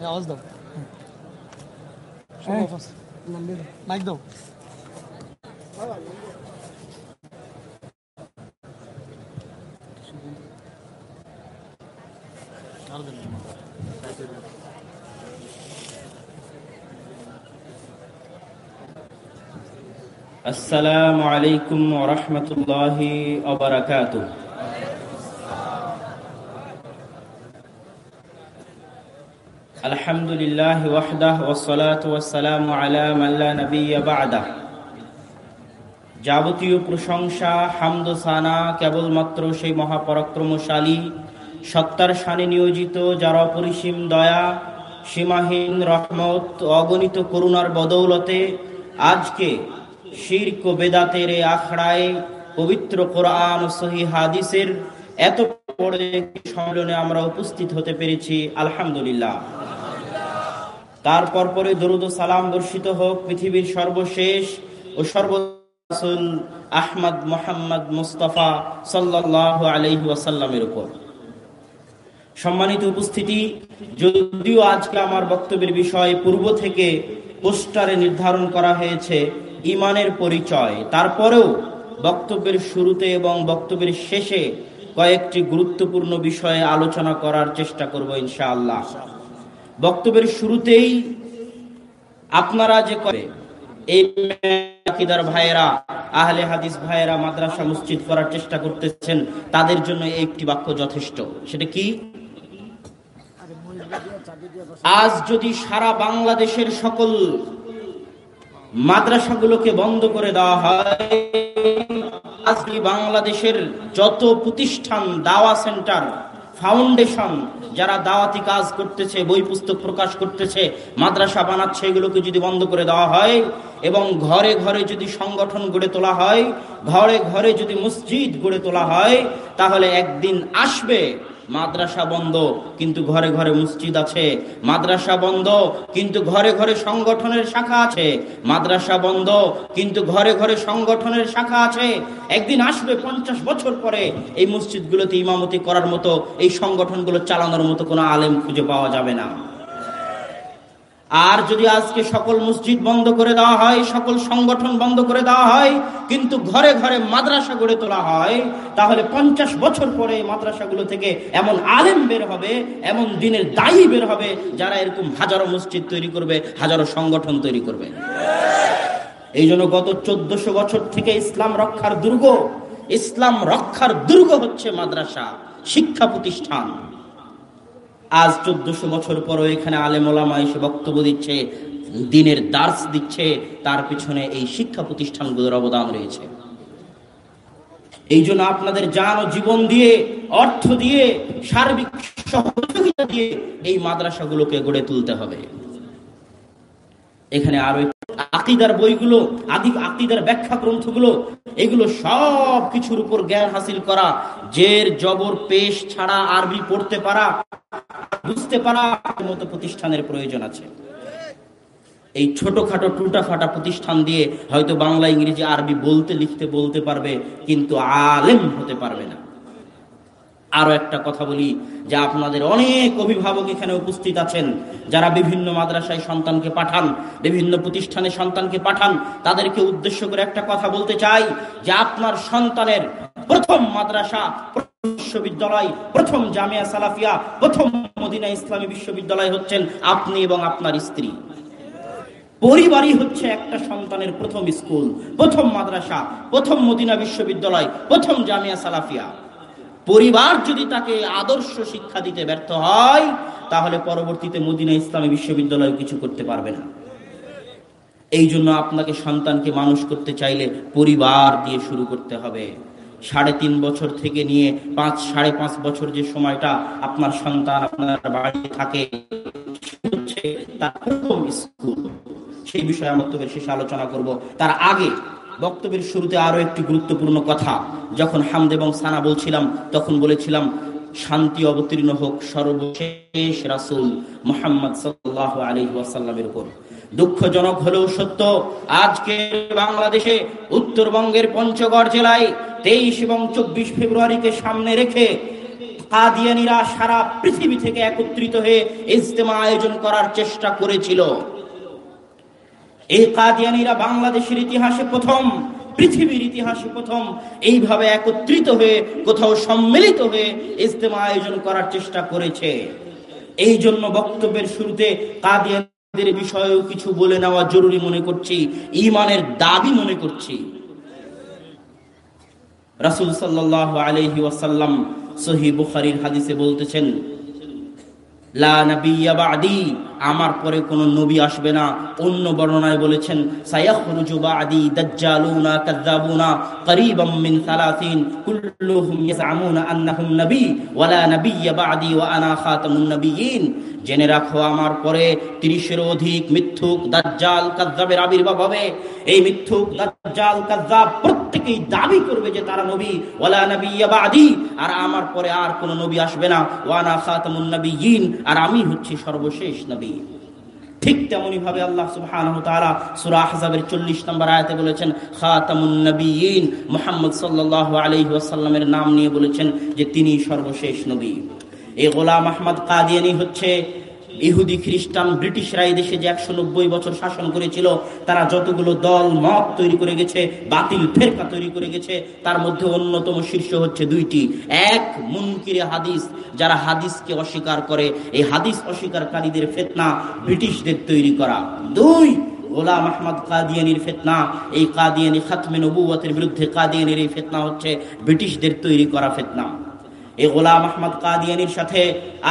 يا قصدك. دو شو إيه. فصل مايك دو السلام عليكم ورحمة الله وبركاته. الحمد لله وحده والصلاة والسلام على من لا نبي بعده যাবতীয় প্রশংসা হামদ সানা কেবলমাত্র সেই মহাপরাক্রমশালী সত্তার সানে নিয়োজিত যার অপরিসীম দয়া সীমাহীন রহমত অগণিত করুণার বদৌলতে আজকে শির্ক বেদাতের এই আখড়ায় পবিত্র কোরআন সহি হাদিসের এত বড় একটি সম্মেলনে আমরা উপস্থিত হতে পেরেছি আলহামদুলিল্লাহ তারপর পরে দরুদ সালাম বর্ষিত হোক পৃথিবীর সর্বশেষ ও সর্ব আহমদ মোহাম্মদ মুস্তাফা সাল্লাহ আলহি ওয়াসাল্লামের উপর। সম্মানিত উপস্থিতি, যদিও আজকে আমার বক্তব্যের বিষয় পূর্ব থেকে পোস্টারে নির্ধারণ করা হয়েছে ইমানের পরিচয়, তারপরেও বক্তব্যের শুরুতে এবং বক্তব্যের শেষে কয়েকটি গুরুত্বপূর্ণ বিষয়ে আলোচনা করার চেষ্টা করব ইনশাআল্লাহ। বক্তব্যের শুরুতেই আপনারা যে করে এই ভাইয়েরা, আহলে হাদিস ভাইয়েরা মাদ্রাসা, মসজিদ করার চেষ্টা করতেছেন, তাদের জন্য একটি বাক্য যথেষ্ট। সেটা কি? আজ যদি সারা বাংলাদেশের সকল মাদ্রাসাগুলোকে বন্ধ করে দেওয়া হয়, আজ বাংলাদেশের যত প্রতিষ্ঠান, দাওয়া সেন্টার ফাউন্ডেশন, যারা দাওয়াতি কাজ করতেছে, বই পুস্তক প্রকাশ করতেছে, মাদ্রাসা বানাচ্ছে, এগুলোকে যদি বন্ধ করে দেওয়া হয় এবং ঘরে ঘরে যদি সংগঠন গড়ে তোলা হয়, ঘরে ঘরে যদি মসজিদ গড়ে তোলা হয়, তাহলে একদিন আসবে মাদ্রাসা বন্ধ, কিন্তু ঘরে ঘরে মসজিদ আছে। মাদ্রাসা বন্ধ, কিন্তু ঘরে ঘরে সংগঠনের শাখা আছে। মাদ্রাসা বন্ধ, কিন্তু ঘরে ঘরে সংগঠনের শাখা আছে। একদিন আসবে পঞ্চাশ বছর পরে এই মসজিদগুলোতে ইমামতি করার মতো, এই সংগঠনগুলো চালানোর মতো কোনো আলেম খুঁজে পাওয়া যাবে না। আর যদি আজকে সকল মসজিদ বন্ধ করে দেওয়া হয়, সকল সংগঠন বন্ধ করে দেওয়া হয়, কিন্তু ঘরে ঘরে মাদ্রাসা গড়ে তোলা হয়, তাহলে পঞ্চাশ বছর পরে মাদ্রাসাগুলো থেকে এমন আলেম বের হবে, এমন দিনের দায়ী বের হবে, যারা এরকম হাজারো মসজিদ তৈরি করবে, হাজারো সংগঠন তৈরি করবে। এই জন্য গত চোদ্দশো বছর থেকে ইসলাম রক্ষার দুর্গ, ইসলাম রক্ষার দুর্গ হচ্ছে মাদ্রাসা, শিক্ষা প্রতিষ্ঠান। আজ চোদ্দশো বছর পরও এখানে আলেমোলামা এসে বক্তব্য দিচ্ছে, দিনের দার্স দিচ্ছে, তার পিছনে এই শিক্ষা প্রতিষ্ঠানগুলোর অবদান রয়েছে। এই জন্য আপনাদের যান ও জীবন দিয়ে, অর্থ দিয়ে, সার্বিক সহযোগিতা দিয়ে এই মাদ্রাসাগুলোকে গড়ে তুলতে হবে। এখানে আরও আকিদার বইগুলো আদি আকিদার ব্যাখ্যা গ্রন্থগুলো, এগুলো সব কিছুর উপর জ্ঞান হাসিল করা। জের, জবর, পেশ ছাড়া আরবি পড়তে পারা, বুঝতে পারা মতো প্রতিষ্ঠানের প্রয়োজন আছে। এই ছোটখাটো টুটা ফাটা প্রতিষ্ঠান দিয়ে হয়তো বাংলা, ইংরেজি, আরবি বলতে, লিখতে, বলতে পারবে, কিন্তু আলেম হতে পারবে না। আরও একটা কথা বলি, যে আপনাদের অনেক অভিভাবক এখানে উপস্থিত আছেন, যারা বিভিন্ন মাদ্রাসায় সন্তানকে পাঠান, বিভিন্ন প্রতিষ্ঠানে সন্তানকে পাঠান, তাদেরকে উদ্দেশ্য করে একটা কথা বলতে চাই, যে আপনার সন্তানের প্রথম মাদ্রাসা বিশ্ববিদ্যালয়, প্রথম জামিয়া সালাফিয়া, প্রথম মদিনা ইসলামী বিশ্ববিদ্যালয় হচ্ছেন আপনি এবং আপনার স্ত্রী। পরিবারই হচ্ছে একটা সন্তানের প্রথম স্কুল, প্রথম মাদ্রাসা, প্রথম মদিনা বিশ্ববিদ্যালয়, প্রথম জামিয়া সালাফিয়া। পরিবার যদি তাকে আদর্শ শিক্ষা দিতে ব্যর্থ হয়, তাহলে পরবর্তীতে মদিনা ইসলামী বিশ্ববিদ্যালয় কিছু করতে পারবে না। এই জন্য আপনাকে সন্তানকে মানুষ করতে চাইলে পরিবার দিয়ে শুরু করতে হবে। সাড়ে তিন বছর থেকে নিয়ে পাঁচ, সাড়ে পাঁচ বছর যে সময়টা আপনার সন্তান আপনার বাড়িতে থাকে তার প্রথম স্কুল। সেই বিষয়ে আমরা বক্তব্যের শেষে আলোচনা করব। তার আগে বক্তব্যের শুরুতে আরও একটি গুরুত্বপূর্ণ কথা। যখন হামদ এবং সানা বলছিলাম, তখন বলেছিলাম, শান্তি অবতীর্ণ হোক সর্বশেষ রাসুল মোহাম্মদ সাল্লাহ আলী ওয়াসাল্লামের উপর। দুঃখজনক হলেও সত্য, আজকে বাংলাদেশে উত্তরবঙ্গের পঞ্চগড় জেলায় তেইশ এবং চব্বিশ ফেব্রুয়ারিকে সামনে রেখে কাদিয়ানিরা সারা পৃথিবী থেকে একত্রিত হয়ে ইজতেমা আয়োজন করার চেষ্টা করেছিল। এই কাদিয়ানিরা বাংলাদেশের ইতিহাসে প্রথম, পৃথিবীর ইতিহাসে প্রথম এইভাবে একত্রিত হয়ে কোথাও সম্মিলিত হয়ে ইজতেমা আয়োজন করার চেষ্টা করেছে। এই জন্য বক্তব্যের শুরুতে কাদিয়ানিদের বিষয়েও কিছু বলে নেওয়া জরুরি মনে করছি ইমানের দাবি মনে করছি। রাসূল সাল্লাল্লাহু আলাইহি ওয়াসাল্লাম সহিহ বুখারীর হাদিসে বলতেছেন, লা নাবিয়্যা বা'দি আমার পরে কোন নবী আসবে না। অন্য বর্ণনায় বলেছেন, সায়াখরুজু বা'দি দাজ্জালুনা কাযাবুনা করিবাম 30 কুল্লুহুম ইয়াজআমুনা আন্নাহুম নবী, ওয়ালা নাবিয়্যা বা'দি ওয়া আনা খাতামুন নবিয়্যিন জেনে রাখো, আমার পরে 30 এর অধিক মিথ্যুক দাজ্জাল কাযাবের আবির্ভাব হবে। এই মিথ্যুক দাজ্জাল কাযাব প্রত্যেকেই দাবি করবে যে তারা নবী, ওয়ালা নাবিয়্যা বা'দি। আর আমার পরে আর কোন নবী আসবে না। ওয়া আনা খাতামুন নবিয়্যিন আর আমি হচ্ছি সর্বশেষ নবী। ঠিক তেমনি ভাবে আল্লাহ সুবহানাহু তাআলা সূরা আহজাবের 40 নম্বর আয়তে বলেছেন, খাতামুন মোহাম্মদ মুহাম্মদ সাল্লাল্লাহু আলাইহি নাম নিয়ে বলেছেন যে, তিনি সর্বশেষ নবী। এই গোলাম আহমদ কাদিয়ানি হচ্ছে ইহুদি খ্রিস্টান, ব্রিটিশরা এই দেশে যে একশো নব্বই বছর শাসন করেছিল, তারা যতগুলো দল, মত তৈরি করে গেছে, বাতিল, ফেরকা তৈরি করে গেছে, তার মধ্যে অন্যতম শীর্ষ হচ্ছে দুইটি। এক, মুনকিরে হাদিস, যারা হাদিসকে অস্বীকার করে। এই হাদিস অস্বীকারীদের ফেতনা ব্রিটিশদের তৈরি করা। দুই, গোলাম আহমদ কাদিয়ানির ফেতনা। এই কাদিয়ানি খাতমে নবুয়তের বিরুদ্ধে কাদিয়ানির এই ফেতনা হচ্ছে ব্রিটিশদের তৈরি করা ফেতনা। এই গোলাম আহমদ কাদিয়ানির সাথে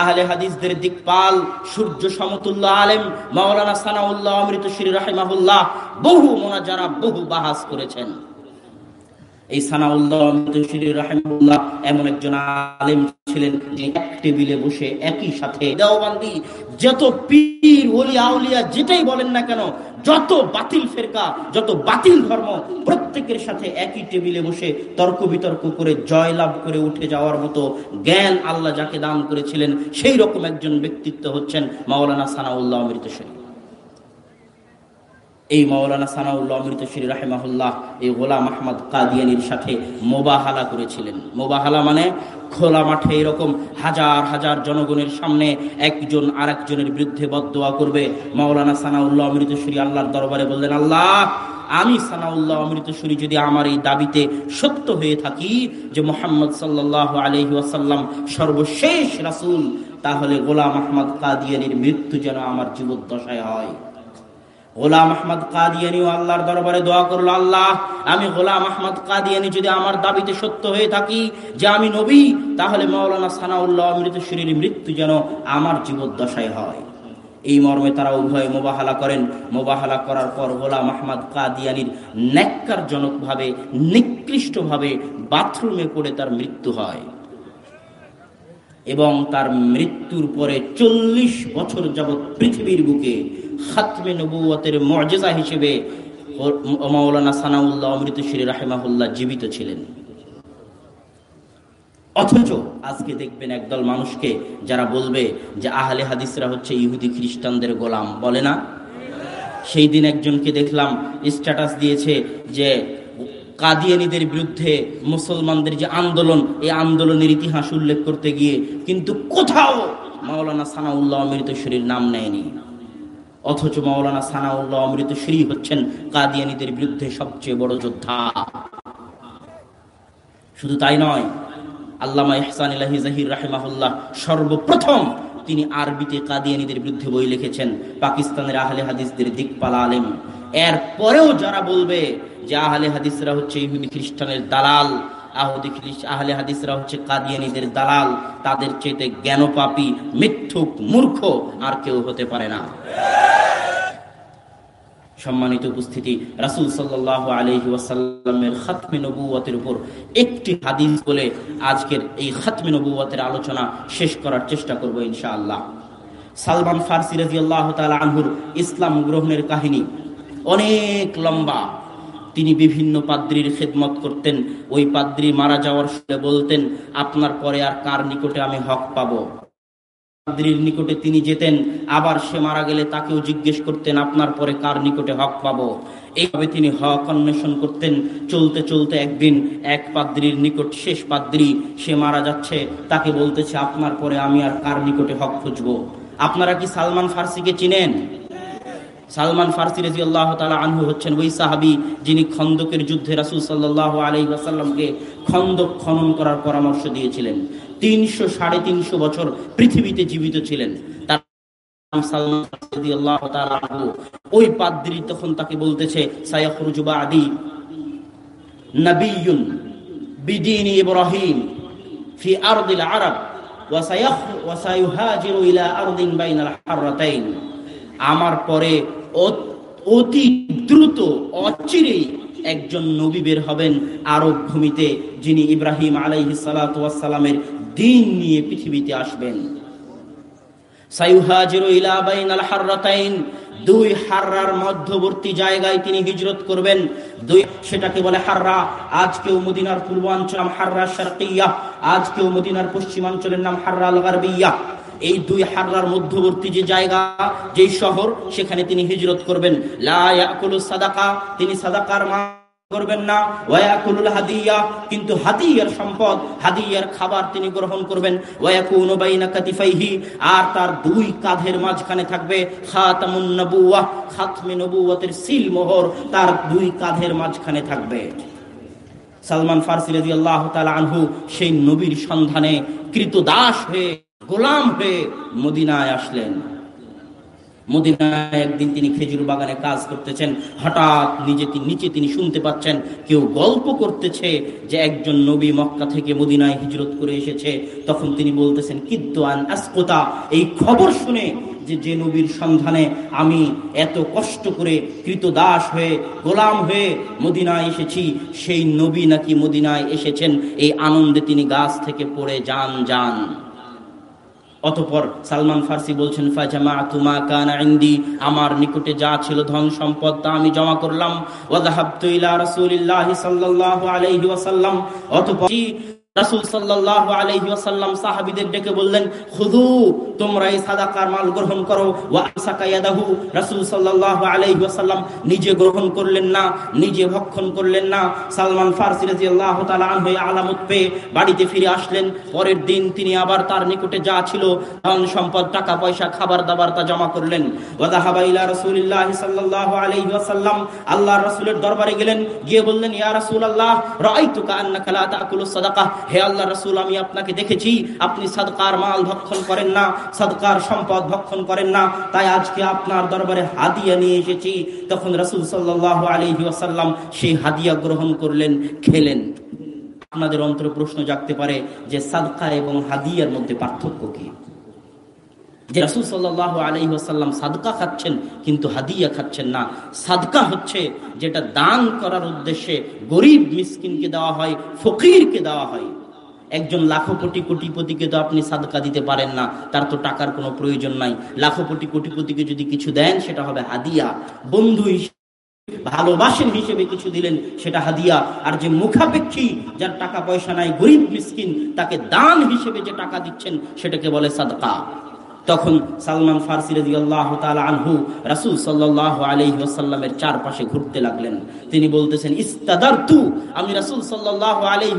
আহলে হাদিসদের দিকপাল, সূর্য সমতুল্য আলেম মাওলানা সানাউল্লাহ অমৃত শ্রী রাহিমাহুল্লাহ বহু মোনাজারা, বহু বাহাস করেছেন। এই সানাউল্লাহ অমৃত শ্রী রাহিমাহুল্লাহ এমন একজন আলেম ছিলেন যে এক টেবিলে বসে একই সাথে দেওবান্দি, যত পীর ওলি আউলিয়া, যেটাই বলেন না কেন যত বাতিল ফেরকা, যত বাতিল ধর্ম, প্রত্যেকের সাথে একই টেবিলে বসে তর্ক বিতর্ক করে জয় লাভ করে উঠে যাওয়ার মতো জ্ঞান আল্লাহ যাকে দান করেছিলেন, সেই রকম একজন ব্যক্তিত্ব হচ্ছেন মাওলানা সানাউল্লাহ অমৃত শরীফ এই মাওলানা সানাউল্লাহ অমৃত শ্রী রাহেমাহুল্লাহ, এই গোলাম আহমদ কাদিয়ানির সাথে মোবাহালা করেছিলেন। মোবাহালা মানে খোলা মাঠে এরকম হাজার হাজার জনগণের সামনে একজন আর একজনের বিরুদ্ধে বদোয়া করবে। মাওলানা সানাউল্লাহ অমৃত শ্রী আল্লাহর দরবারে বললেন, আল্লাহ, আমি সানাউল্লাহ অমৃতসরী যদি আমার এই দাবিতে সত্য হয়ে থাকি যে মোহাম্মদ সাল্লাহ আলহি ওয়াসাল্লাম সর্বশেষ রাসুল, তাহলে গোলাম আহমদ কাদিয়ানির মৃত্যু যেন আমার জীবদ্দশায় হয়। গোলাম আহমদ কাদিয়ানি আল্লাহর দরবারে দোয়া করল, আল্লাহ, আমি গোলাম আহমদ কাদিয়ানি যদি আমার দাবিতে সত্য হয়ে থাকি যে আমি নবী, তাহলে মৌলানা সানাউল্লাহ অমৃতশ্বরীর মৃত্যু যেন আমার জীবদ্দশায় হয়। এই মর্মে তারা উভয় মোবাহালা করেন। মোবাহালা করার পর গোলাম আহমদ কাদিয়ানির ন্যাক্কারজনকভাবে, নিকৃষ্টভাবে বাথরুমে পড়ে তার মৃত্যু হয়। এবং তার মৃত্যুর পরে চল্লিশ বছর যাবৎ পৃথিবীর বুকে খাতমে নবুয়তের মর্যাদা হিসেবে মৌলানা সানাউল্লাহ অমৃতশ্রী রাহেমাহুল্লাহ জীবিত ছিলেন। অথচ আজকে দেখবেন একদল মানুষকে যারা বলবে যে আহলে হাদিসরা হচ্ছে ইহুদি খ্রিস্টানদের গোলাম, বলে না? সেই দিন একজনকে দেখলাম স্ট্যাটাস দিয়েছে যে কাদিয়ানিদের বিরুদ্ধে মুসলমানদের যে আন্দোলন, এই আন্দোলনের ইতিহাস উল্লেখ করতে গিয়ে কিন্তু কোথাও মাওলানা সানাউল্লাহ অমৃতশ্বরীর নাম নেয়নি। অথচ মাওলানা সানাউল্লাহ অমৃতশ্বরী হচ্ছেন কাদিয়ানিদের বিরুদ্ধে সবচেয়ে বড় যোদ্ধা। শুধু তাই নয়, আল্লামা ইহসান ইলাহি জাহির রাহেমাহুল্লাহ সর্বপ্রথম তিনি আরবিতে কাদিয়ানিদের বিরুদ্ধে বই লিখেছেন, পাকিস্তানের আহলে হাদিসদের দিকপালা আলেম। এর পরেও যারা বলবে যে আহলে হাদিসরা হচ্ছে ইহুদি খ্রিস্টানের দালাল আহলে হাদিসরা হচ্ছে কাদিয়ানিদের দালাল, তাদের চেয়ে জ্ঞানপাপী, মিথ্যুক, মূর্খ আর কেউ হতে পারে না। সম্মানিত উপস্থিতি, রাসুল সাল্লাহ খাতমে উপর একটি হাদিস বলে আজকের এই খাতমে নবুয়তের আলোচনা শেষ করার চেষ্টা করব ইনশাআল্লাহ। সালমান ফার্সি রাজি আল্লাহ ইসলাম গ্রহণের কাহিনী অনেক লম্বা। তিনি বিভিন্ন পাদ্রির খেদমত করতেন। ওই পাদ্রি মারা যাওয়ার সময় বলতেন, আপনার পরে আর কার নিকটে আমি হক পাবো? পাদ্রির নিকটে তিনি যেতেন, আবার সে মারা গেলে তাকেও জিজ্ঞেস করতেন, আপনার পরে কার নিকটে হক পাবো? এইভাবে তিনি হক অন্বেষণ করতেন। চলতে চলতে একদিন এক পাদ্রির নিকট শেষ পাদ্রি সে মারা যাচ্ছে। তাকে বলতেছে, আপনার পরে আমি আর কার নিকটে হক খুঁজবো? আপনারা কি সালমান ফার্সিকে চিনেন? সালমান ফার্সি রাজি আল্লাহ তালা আনহু হচ্ছেন ওই সাহাবি যিনি খন্দকের যুদ্ধে রাসুল সাল্লাহ আলি ওয়াসাল্লামকে খন্দক খনন করার পরামর্শ দিয়েছিলেন। তিনশো সাড়ে তিনশো বছর পৃথিবীতে জীবিত ছিলেন। তার। ওই পাদ্রী তখন তাকে বলতেছে, সায়াখরুজু বাদি নবিয়ুন বিদিনি ইব্রাহিম ফি আরদিল আরব আমার পরে অতি দ্রুত, অচিরেই একজন নবী বের হবেন আরব ভূমিতে, যিনি ইব্রাহিম আলাইহিস সালাতু ওয়াস সালামের দিন নিয়ে পৃথিবীতে আসবেন। দুই মধ্যবর্তী জায়গায় তিনি হিজরত করবেন। দুই সেটাকে বলে হাররা। আজকেও মদিনার পূর্বাঞ্চল হাররা শারকিয়া, আজকেও মদিনার পশ্চিমাঞ্চলের নাম হাররা আল এই দুই হাররার মধ্যবর্তী যে জায়গা, যেই শহর, সেখানে তিনি হিজরত করবেন। সাদাকা, তিনি সাদাকার মা করবেন না। ওয়াকুলুল হাদিয়া, কিন্তু হাদিয়ার সম্পদ, হাদিয়ার খাবার তিনি গ্রহণ করবেন। ওয়াকুনু বাইনা কাতিফাইহি, আর তার দুই কাঁধের মাঝখানে থাকবে খাতামুন নবুওয়াহ, খাতমে নবুওয়াতের সিল মোহর, তার দুই কাঁধের মাঝখানে থাকবে। সালমান ফার্সি রাদিয়াল্লাহু তাআলা আনহু সেই নবীর সন্ধানে কৃতদাস হয়ে গোলাম হয়ে মদিনায় আসলেন। মদিনায় একদিন তিনি খেজুর বাগানে কাজ করতেছেন। হঠাৎ নিজে নিচে তিনি শুনতে পাচ্ছেন, কেউ গল্প করতেছে যে একজন নবী মক্কা থেকে মদিনায় হিজরত করে এসেছে। তখন তিনি বলতেছেন কিদ্দান আসকোতা? এই খবর শুনে যে যে নবীর সন্ধানে আমি এত কষ্ট করে কৃতদাস হয়ে, গোলাম হয়ে মদিনায় এসেছি, সেই নবী নাকি মদিনায় এসেছেন। এই আনন্দে তিনি গাছ থেকে পড়ে যান যান। অতপর সালমান ফার্সি বলছেন ফাজামা তুমা কানা ইন্দি, আমার নিকটে যা ছিল ধন সম্পদ, তা আমি জমা করলাম। ওয়াদাহাবতু ইলা রাসূলিল্লাহি সাল্লাল্লাহু আলাইহি ওয়াসাল্লাম। অতপর রাসূল ওয়াসাল্লাম সাহাবীদের ডেকে বললেন খুদু তোমরা এই সাদাকার মাল গ্রহণ করো। রাসূল সাল্লাল্লাহু নিজে গ্রহণ করলেন না, নিজে ভক্ষণ করলেন না। সালমান ফারসি রাদিয়াল্লাহু তাআলা আনহু এই আলামত পেয়ে বাড়িতে ফিরে আসলেন। পরের দিন তিনি আবার তার নিকটে যা ছিল, ধন সম্পদ, টাকা পয়সা, খাবার দাবার তা জমা করলেন। ওয়া যাহাবা ইলা রাসূলিল্লাহি সাল্লাল্লাহু আলাইহি ওয়াসাল্লাম দরবারে গেলেন। গিয়ে বললেন, ইয়া রাসূলুল্লাহ, রাআইতুকা আন্নাকা লা তাকুলু সাদাকাহ হে আল্লাহ রাসূল, আমি আপনাকে দেখেছি, আপনি সাদকার মাল ভক্ষণ করেন না, সাদকার সম্পদ ভক্ষণ করেন না, তাই আজকে আপনার দরবারে হাদিয়া নিয়ে এসেছি। তখন রাসূল সাল্লাল্লাহু আলাইহি ওয়াসাল্লাম সেই হাদিয়া গ্রহণ করলেন, খেলেন। আপনাদের অন্তরে প্রশ্ন জাগতে পারে যে সাদকা এবং হাদিয়ার মধ্যে পার্থক্য কি? যে রাসুল সাল্লাহ আলহিহাসাল্লাম সাদকা খাচ্ছেন, কিন্তু হাদিয়া খাচ্ছেন না। সাদকা হচ্ছে যেটা দান করার উদ্দেশ্যে গরিব মিসকিনকে দেওয়া হয়, ফকিরকে দেওয়া হয়। একজন লাখো কোটি কোটিপতিকে তো আপনি সাদকা দিতে পারেন না, তার তো টাকার কোনো প্রয়োজন নাই। লাখো কোটি কোটিপতিকে যদি কিছু দেন, সেটা হবে হাদিয়া। বন্ধু ভালোবাসেন হিসেবে কিছু দিলেন, সেটা হাদিয়া। আর যে মুখাপেক্ষী, যার টাকা পয়সা নাই, গরিব মিসকিন, তাকে দান হিসেবে যে টাকা দিচ্ছেন, সেটাকে বলে সাদকা। তখন সালমান ফার্সি রাজি আল্লাহ আনহু রাসুল সাল্লাহ আলহি ওয়াসাল্লামের চারপাশে ঘুরতে লাগলেন। তিনি বলতেছেন ইস্তাদার তু আমি রাসুল সাল্লাহ আলহি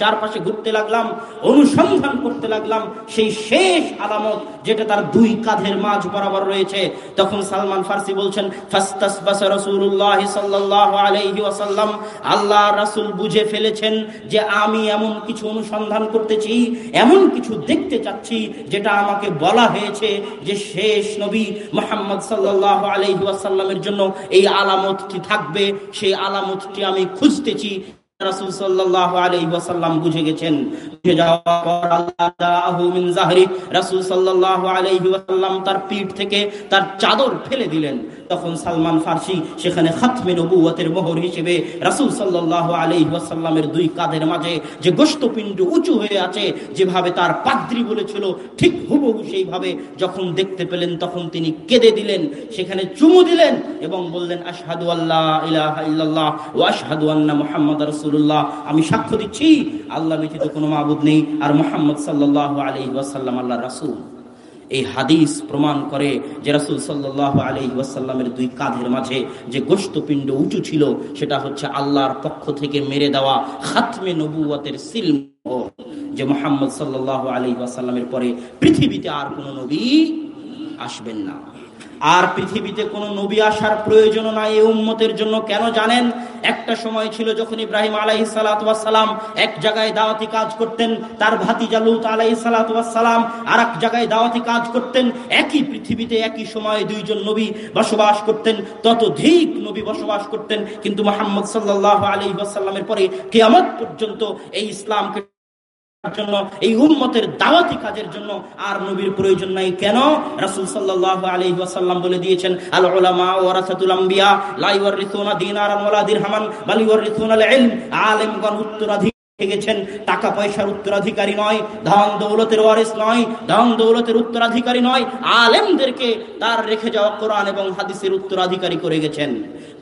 চারপাশে ঘুরতে লাগলাম, অনুসন্ধান করতে লাগলাম, সেই শেষ আলামত যেটা তার দুই কাঁধের মাঝ বরাবর রয়েছে। তখন সালমান ফার্সি বলছেন আল্লাহ রাসূল বুঝে ফেলেছেন যে আমি এমন কিছু অনুসন্ধান করতেছি এমন কিছু দেখতে চাচ্ছি, যেটা আমাকে বলা যে শেষ নবী মোহাম্মদ সাল্লাহ সাল্লামের জন্য এই আলামতটি থাকবে। সেই আলামতটি আমি খুঁজতেছি। রাসূল সাল্লাল্লাহু আলাইহি ওয়াসাল্লাম বুঝে গেছেন, বুঝে যাওয়ার পর আল্লাহ মিন রাসূল সাল্লাল্লাহু আলাইহি ওয়াসাল্লাম তার পিঠ থেকে তার চাদর ফেলে দিলেন। তখন সালমান সেখানে নবুয়তের মোহর হিসেবে রাসূল সাল্লাল্লাহু আলাইহি ওয়াসাল্লামের দুই কাঁধের মাঝে যে গোশতপিণ্ড উঁচু হয়ে আছে, যেভাবে তার পাদ্রী বলেছিল, ঠিক হুবহু সেইভাবে যখন দেখতে পেলেন তখন তিনি কেঁদে দিলেন, সেখানে চুমু দিলেন এবং বললেন, আশহাদু আল্লাহ ইলাহা ইল্লাল্লাহ ওয়া আশহাদু আন্না মুহাম্মাদার রাসূলুল্লাহ, আমি সাক্ষ্য দিচ্ছি, আল্লাহ ব্যতীত কোনো মাবুদ নেই। আর মুহাম্মদ সাল্লাল্লাহু আলাইহি ওয়াসাল্লাম আল্লাহর রাসূল। এই হাদিস প্রমাণ করে যে রাসুল সাল্লাহ আলি ওয়াসাল্লামের দুই কাঁধের মাঝে যে গোস্তপিণ্ড উঁচু ছিল, সেটা হচ্ছে আল্লাহর পক্ষ থেকে মেরে দেওয়া খাতমে নবুয়াতের সিল যে মোহাম্মদ সাল্লাহ আলি ওয়াসাল্লামের পরে পৃথিবীতে আর কোনো নবী আসবেন না। আর পৃথিবীতে কোনো নবী আসার প্রয়োজন নাই এই উম্মতের জন্য। কেন জানেন? একটা সময় ছিল যখন ইব্রাহিম আলাই সালাম এক জায়গায় দাওয়াতি কাজ করতেন, তার ভাতি জালুত আলাই সালাম আর এক জায়গায় দাওয়াতি কাজ করতেন। একই পৃথিবীতে একই সময়ে দুইজন নবী বসবাস করতেন ততোধিক নবী বসবাস করতেন। কিন্তু মোহাম্মদ সাল্লাহ আলী ওয়াসাল্লামের পরে কেয়ামত পর্যন্ত এই ইসলামকে জন্য, এই দাওয়াতি কাজের জন্য আর নবীর প্রয়োজন নাই। কেন? ওয়াসাল্লাম বলে দিয়েছেন, আল গেছেন। টাকা পয়সার উত্তরাধিকারী নয় ধন দৌলতের ওয়ারিস নয় ধন দৌলতের উত্তরাধিকারী নয়। আলেমদেরকে তার রেখে যাওয়া কোরআন এবং হাদিসের উত্তরাধিকারী করে গেছেন।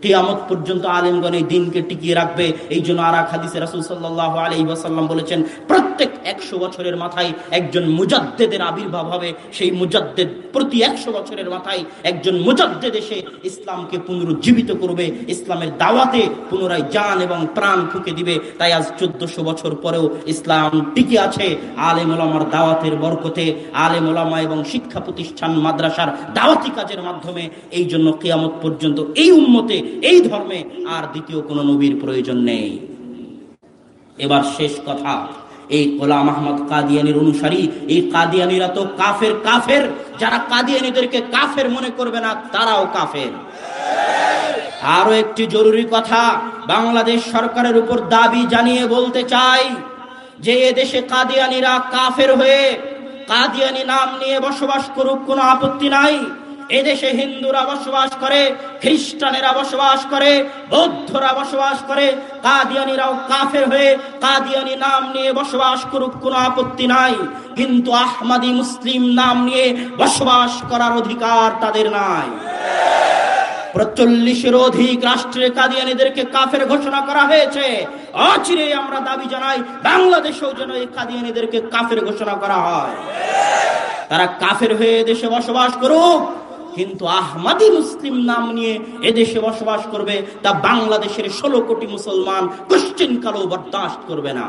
কিয়ামত পর্যন্ত আলেমগণ এই দিনকে টিকিয়ে রাখবে। এই জন্য আর এক হাদিসে রাসুল সাল্লাহ আলী ওয়াসাল্লাম বলেছেন, প্রত্যেক একশো বছরের মাথায় একজন মুজাদ্দেদের আবির্ভাব হবে। সেই মুজাদ্দেদ প্রতি একশো বছরের মাথায় একজন মুজাদ্দেদ এসে ইসলামকে পুনরুজ্জীবিত করবে, ইসলামের দাওয়াতে পুনরায় জান এবং প্রাণ ফুকে দিবে। তাই আজ চোদ্দশো বছর পরেও ইসলাম টিকে আছে আলেম ওলামার দাওয়াতের বরকতে। আলেম ওলামা এবং শিক্ষা প্রতিষ্ঠান মাদ্রাসার দাওয়াতি কাজের মাধ্যমে। এই জন্য কেয়ামত পর্যন্ত এই উম্মতে এই ধর্মে আর দ্বিতীয় কোনো নবীর প্রয়োজন নেই। এবার শেষ কথা, এই গোলাম আহমদ কাদিয়ানির অনুসারী, এই কাদিয়ানিরা তো কাফের কাফের। যারা কাদিয়ানিদেরকে কাফের মনে করবে না, তারাও কাফের। আরও একটি জরুরি কথা, বাংলাদেশ সরকারের উপর দাবি জানিয়ে বলতে চাই যে, এদেশে কাদিয়ানিরা কাফের হয়ে, কাদিয়ানি নাম নিয়ে বসবাস করুক, কোনো আপত্তি নাই। এদেশে হিন্দুরা বসবাস করে, খ্রিস্টানেরা বসবাস করে, বৌদ্ধরা বসবাস করে, কাদিয়ানিরাও কাফের হয়ে কাদিয়ানি নাম নিয়ে বসবাস করুক, কোনো আপত্তি নাই। কিন্তু আহমাদি মুসলিম নাম নিয়ে বসবাস করার অধিকার তাদের নাই। চল্লিশের অধিক রাষ্ট্রের কাদিয়ানিদেরকে কাফের ঘোষণা করা হয়েছে। অচিরে আমরা দাবি জানাই, বাংলাদেশেও যেন এই কাদিয়ানিদেরকে কাফের ঘোষণা করা হয়। তারা কাফের হয়ে দেশে বসবাস করুক কিন্তু আহমাদি মুসলিম নাম নিয়ে এদেশে বসবাস করবে তা বাংলাদেশের ষোলো কোটি মুসলমান কোশ্চিন কালো বরদাস্ত করবে না।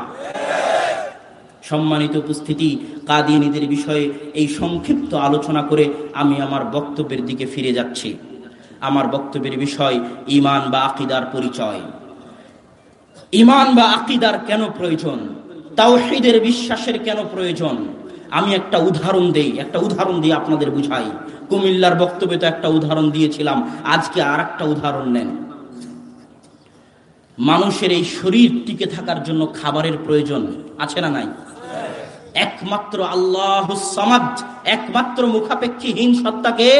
সম্মানিত উপস্থিতি, কাদিয়ানিদের বিষয়ে এই সংক্ষিপ্ত আলোচনা করে আমি আমার বক্তব্যের দিকে ফিরে যাচ্ছি। আমার বক্তব্যের বিষয়, ইমান বা আকিদার পরিচয়। ইমান বা আকিদার কেন প্রয়োজন? তাওহিদের বিশ্বাসের কেন প্রয়োজন? আমি একটা উদাহরণ দেই, একটা উদাহরণ দিয়ে আপনাদের বুঝাই। কুমিল্লার বক্তব্যে তো একটা উদাহরণ দিয়েছিলাম, আজকে আর একটা উদাহরণ নেন। মানুষের এই শরীর টিকে থাকার জন্য খাবারের প্রয়োজন, আছে না নাই? একমাত্র আল্লাহ সমাজ একমাত্র মুখাপেক্ষীহীন সত্তাকে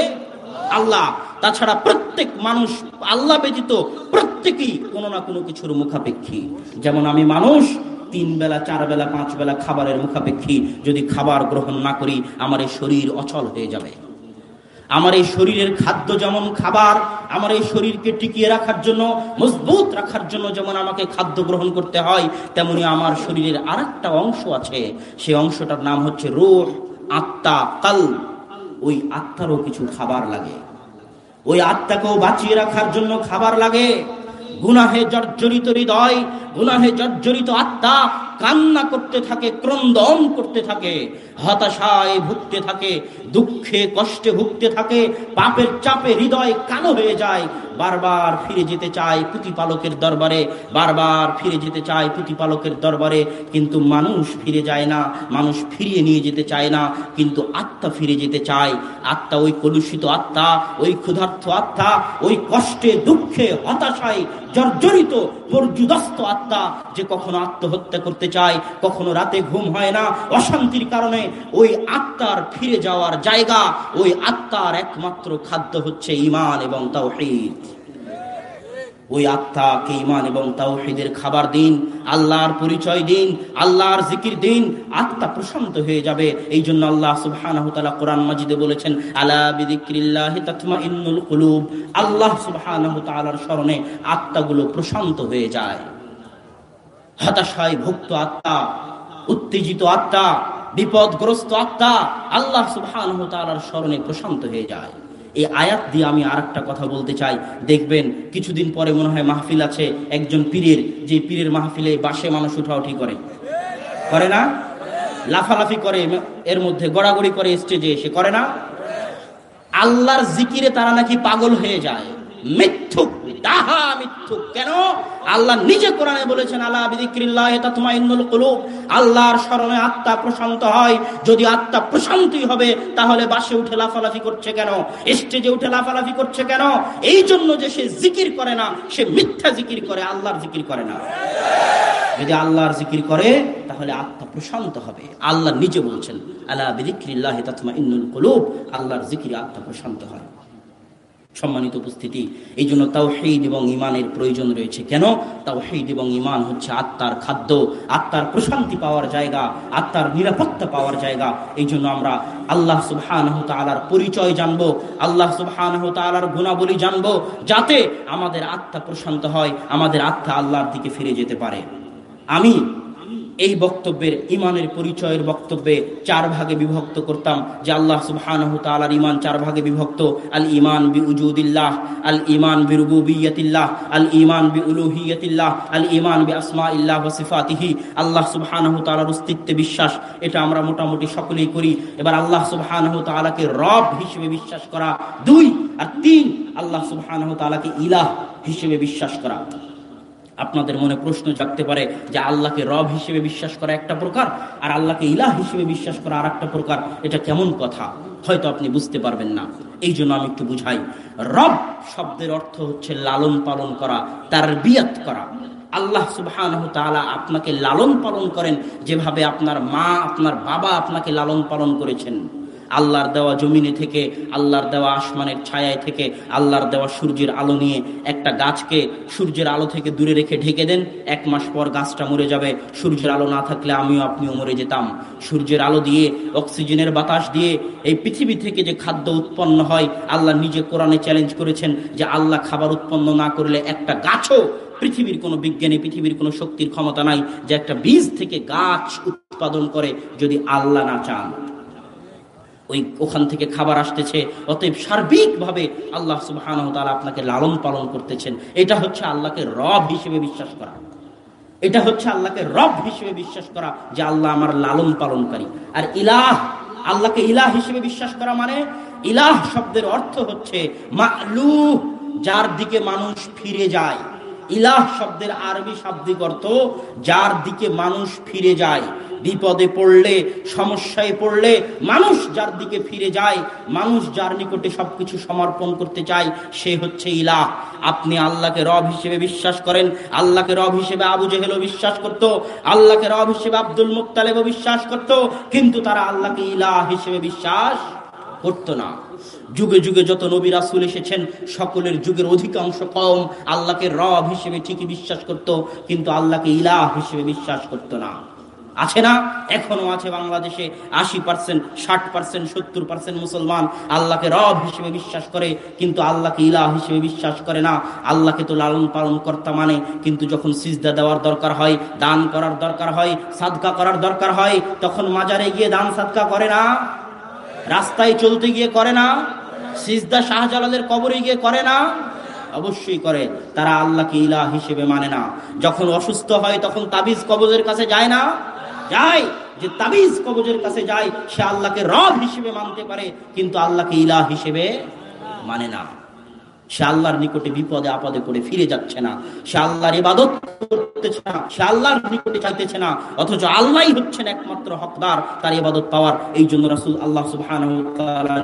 আল্লাহ। তাছাড়া প্রত্যেক মানুষ, আল্লাহ ব্যতীত প্রত্যেকেই কোনো না কোনো কিছুর মুখাপেক্ষী। যেমন আমি মানুষ তিন বেলা, চার বেলা, পাঁচ বেলা খাবারের মুখাপেক্ষী যদি খাবার গ্রহণ না করি, আমার এই শরীর অচল হয়ে যাবে। আমার এই শরীরের খাদ্য যেমন খাবার, আমার এই শরীরকে টিকিয়ে রাখার জন্য, মজবুত রাখার জন্য যেমন আমাকে খাদ্য গ্রহণ করতে হয়, তেমনি আমার শরীরের আর অংশ আছে। সেই অংশটার নাম হচ্ছে রোহ, আত্মা কাল ওই আত্মারও কিছু খাবার লাগে। ওই আত্মাকেও বাঁচিয়ে রাখার জন্য খাবার লাগে। গুনাহে জর্জরিত হৃদয়, গুনাহে জর্জরিত আত্মা কান্না করতে থাকে, ক্রন্দন করতে থাকে, হতাশায় ভুগতে থাকে, দুঃখে কষ্টে ভুগতে থাকে, পাপের চাপে হৃদয় কালো হয়ে যায় বারবার ফিরে যেতে চায় প্রতিপালকের দরবারে, বারবার ফিরে যেতে চায় প্রতিপালকের দরবারে, কিন্তু মানুষ ফিরে যায় না, মানুষ ফিরিয়ে নিয়ে যেতে চায় না, কিন্তু আত্মা ফিরে যেতে চায়। আত্মা ওই কলুষিত আত্মা, ওই ক্ষুধার্থ আত্মা, ওই কষ্টে, দুঃখে, হতাশায় জর্জরিত পর্যুদস্ত আত্মা যে কখনো আত্মহত্যা করতে চায়, কখনো রাতে ঘুম হয় না। অশান্তির কারণে ওই আত্মার ফিরে যাওয়ার জায়গা, ওই আত্মার একমাত্র খাদ্য হচ্ছে ইমান এবং তাও ওই আত্মাকে ইমান এবং তাওহীদের খাবার দিন, আল্লাহর পরিচয় দিন, আল্লাহর জিকির দিন, আত্মা প্রশান্ত হয়ে যাবে। এই জন্য আল্লাহ তাআলা কোরআন মাজিদে বলেছেন, আলা কুলুব। আল্লাহ তাআলার স্মরণে আত্মাগুলো প্রশান্ত হয়ে যায়। হতাশায় ভুক্ত আত্মা, উত্তেজিত আত্মা, বিপদগ্রস্ত আত্মা, আল্লাহ তাআলার স্মরণে প্রশান্ত হয়ে যায়। এই আয়াত দিয়ে আমি আর কথা বলতে চাই। দেখবেন, কিছুদিন পরে মনে হয় মাহফিল আছে, একজন পীরের, যে পীরের মাহফিলে বাসে মানুষ উঠাউঠি করে। করে না? লাফালাফি করে, এর মধ্যে গড়াগড়ি করে স্টেজে এসে, করে না? আল্লাহর জিকিরে তারা নাকি পাগল হয়ে যায়। মিথ্যুক মিথ্যুক। কেন? আল্লাহ নিজে কোরআনে বলেছেন আল্লাহ স্মরণে আত্মা প্রশান্ত হয়। যদি আত্মা প্রশান্তই হবে, তাহলে বাসে উঠে লাফালাফি করছে কেন? স্টেজে উঠে লাফালাফি করছে কেন? এই জন্য যে সে জিকির করে না, সে মিথ্যা জিকির করে, আল্লাহর জিকির করে না। যদি আল্লাহর জিকির করে, তাহলে আত্মা প্রশান্ত হবে। আল্লাহ নিজে বলছেন আল্লাহ বিদিক্রিল্লাহ তাতমাইন্নুল কুলুব। আল্লাহর জিকির আত্মা প্রশান্ত হয়। সম্মানিত উপস্থিতি। এই জন্য তাওহিদ এবং ইমানের প্রয়োজন রয়েছে। কেন? তাওহিদ এবং ইমান হচ্ছে আত্মার খাদ্য, আত্মার প্রশান্তি পাওয়ার জায়গা, আত্মার নিরাপত্তা পাওয়ার জায়গা। এই জন্য আমরা আল্লাহ সুবহানাহ তাআলার পরিচয় জানব, আল্লাহ সুবহানাহ তাআলার গুণাবলী জানব, যাতে আমাদের আত্মা প্রশান্ত হয়, আমাদের আত্মা আল্লাহর দিকে ফিরে যেতে পারে। আমি এই বক্তব্যের ইমানের পরিচয়ের বক্তব্যে চার ভাগে বিভক্ত করতাম যে আল্লাহ তাআলার ইমান চার ভাগে বিভক্ত। আল ইমান বি উজুদিল্লাহ আল ইমান বি রুবুবিয়্যাতিল্লাহ আল ইমান বি উলুহিয়্যাতিল্লাহ আল ইমান বি আসমাইল্লাহ ওয়া সিফাতিহি। আল্লাহ সুবহানাহু তাআলার অস্তিত্বে বিশ্বাস, এটা আমরা মোটামুটি সকলেই করি। এবার আল্লাহ সুবহানাহু তাআলাকে রব হিসেবে বিশ্বাস করা দুই আর তিন, আল্লাহ সুবহানাহু তাআলাকে ইলাহ হিসেবে বিশ্বাস করা। আপনাদের মনে প্রশ্ন জাগতে পারে যে আল্লাহকে রব হিসেবে বিশ্বাস করা একটা প্রকার আর আল্লাহকে ইলাহ হিসেবে বিশ্বাস করা আর একটা প্রকার, এটা কেমন কথা? হয়তো আপনি বুঝতে পারবেন না। এই জন্য আমি একটু বুঝাই। রব শব্দের অর্থ হচ্ছে লালন পালন করা তার বিয়াত করা। আল্লাহ সুবাহ আপনাকে লালন পালন করেন যেভাবে আপনার মা, আপনার বাবা আপনাকে লালন পালন করেছেন। আল্লাহর দেওয়া জমিনে থেকে, আল্লাহর দেওয়া আসমানের ছায়ায় থেকে, আল্লাহর দেওয়া সূর্যের আলো নিয়ে একটা গাছকে সূর্যের আলো থেকে দূরে রেখে ঢেকে দেন। এক মাস পর গাছটা মরে যাবে। সূর্যের আলো না থাকলে আমিও আপনিও মরে যেতাম। সূর্যের আলো দিয়ে, অক্সিজেনের বাতাস দিয়ে এই পৃথিবী থেকে যে খাদ্য উৎপন্ন হয়, আল্লাহ নিজে কোরআনে চ্যালেঞ্জ করেছেন যে আল্লাহ খাবার উৎপন্ন না করলে একটা গাছও পৃথিবীর কোনো বিজ্ঞানী, পৃথিবীর কোনো শক্তির ক্ষমতা নাই যে একটা বীজ থেকে গাছ উৎপাদন করে যদি আল্লাহ না চান। ওই ওখান থেকে খাবার আসতেছে। অতএব সার্বিকভাবে আল্লাহ সুবাহান আপনাকে লালন পালন করতেছেন। এটা হচ্ছে আল্লাহকে রব হিসেবে বিশ্বাস করা। এটা হচ্ছে আল্লাহকে রব হিসেবে বিশ্বাস করা যে আল্লাহ আমার লালন পালনকারী। আর ইলাহ, আল্লাহকে ইলাহ হিসেবে বিশ্বাস করা মানে ইলাহ শব্দের অর্থ হচ্ছে মালু যার দিকে মানুষ ফিরে যায়। ইলাহ শব্দের আরবি শাব্দিক অর্থ, যার দিকে মানুষ ফিরে যায়। বিপদে পড়লে, সমস্যায় পড়লে মানুষ যার দিকে ফিরে যায়, মানুষ যার নিকটে সবকিছু সমর্পণ করতে চায়, সে হচ্ছে ইলাহ। আপনি আল্লাহকে রব হিসেবে বিশ্বাস করেন, আল্লাহকে রব হিসেবে আবু জেহেলও বিশ্বাস করত, আল্লাহকে রব হিসেবে আব্দুল মুক্তালেবও বিশ্বাস করত, কিন্তু তারা আল্লাহকে ইলাহ হিসেবে বিশ্বাস করতো না। যুগে যুগে যত নবী রাসুল এসেছেন, সকলের যুগের অধিকাংশ কম আল্লাহকে রব হিসেবে ঠিকই বিশ্বাস করত, কিন্তু আল্লাহকে ইলাহ হিসেবে বিশ্বাস করতো না। আছে না? এখনও আছে বাংলাদেশে আশি পার্সেন্ট ষাট পার্সেন্ট সত্তর পার্সেন্ট মুসলমান। আল্লাহকে রব হিসেবে বিশ্বাস করে, কিন্তু আল্লাহকে ইলা হিসেবে বিশ্বাস করে না। আল্লাহকে তো লালন পালন কর্তা মানে কিন্তু যখন সিজদা দেওয়ার দরকার হয়, দান করার দরকার হয়, সাদকা করার দরকার হয়, তখন মাজারে গিয়ে দান সাদকা করে না? রাস্তায় চলতে গিয়ে করে না? সিজদা শাহজালালের কবরে গিয়ে করে না? অবশ্যই করে। তারা আল্লাহকে ইলা হিসেবে মানে না। যখন অসুস্থ হয়, তখন তাবিজ কবজের কাছে যায় না? যায়, যে তাবিজ কবজের কাছে যায়, সে আল্লাহকে রব হিসেবে মানতে পারে, কিন্তু আল্লাহকে ইলা হিসেবে মানে না। সে আল্লাহর নিকটে বিপদে আপদে করে ফিরে যাচ্ছে না। সে আল্লাহর ইবাদত করতেছে না, সে আল্লাহর নিকটে চাইতেছে না, অথচ আল্লাহই হচ্ছেন একমাত্র হকদার, তার ইবাদত পাওয়ার। এই জন্য রাসূল আল্লাহ সুবহানাহু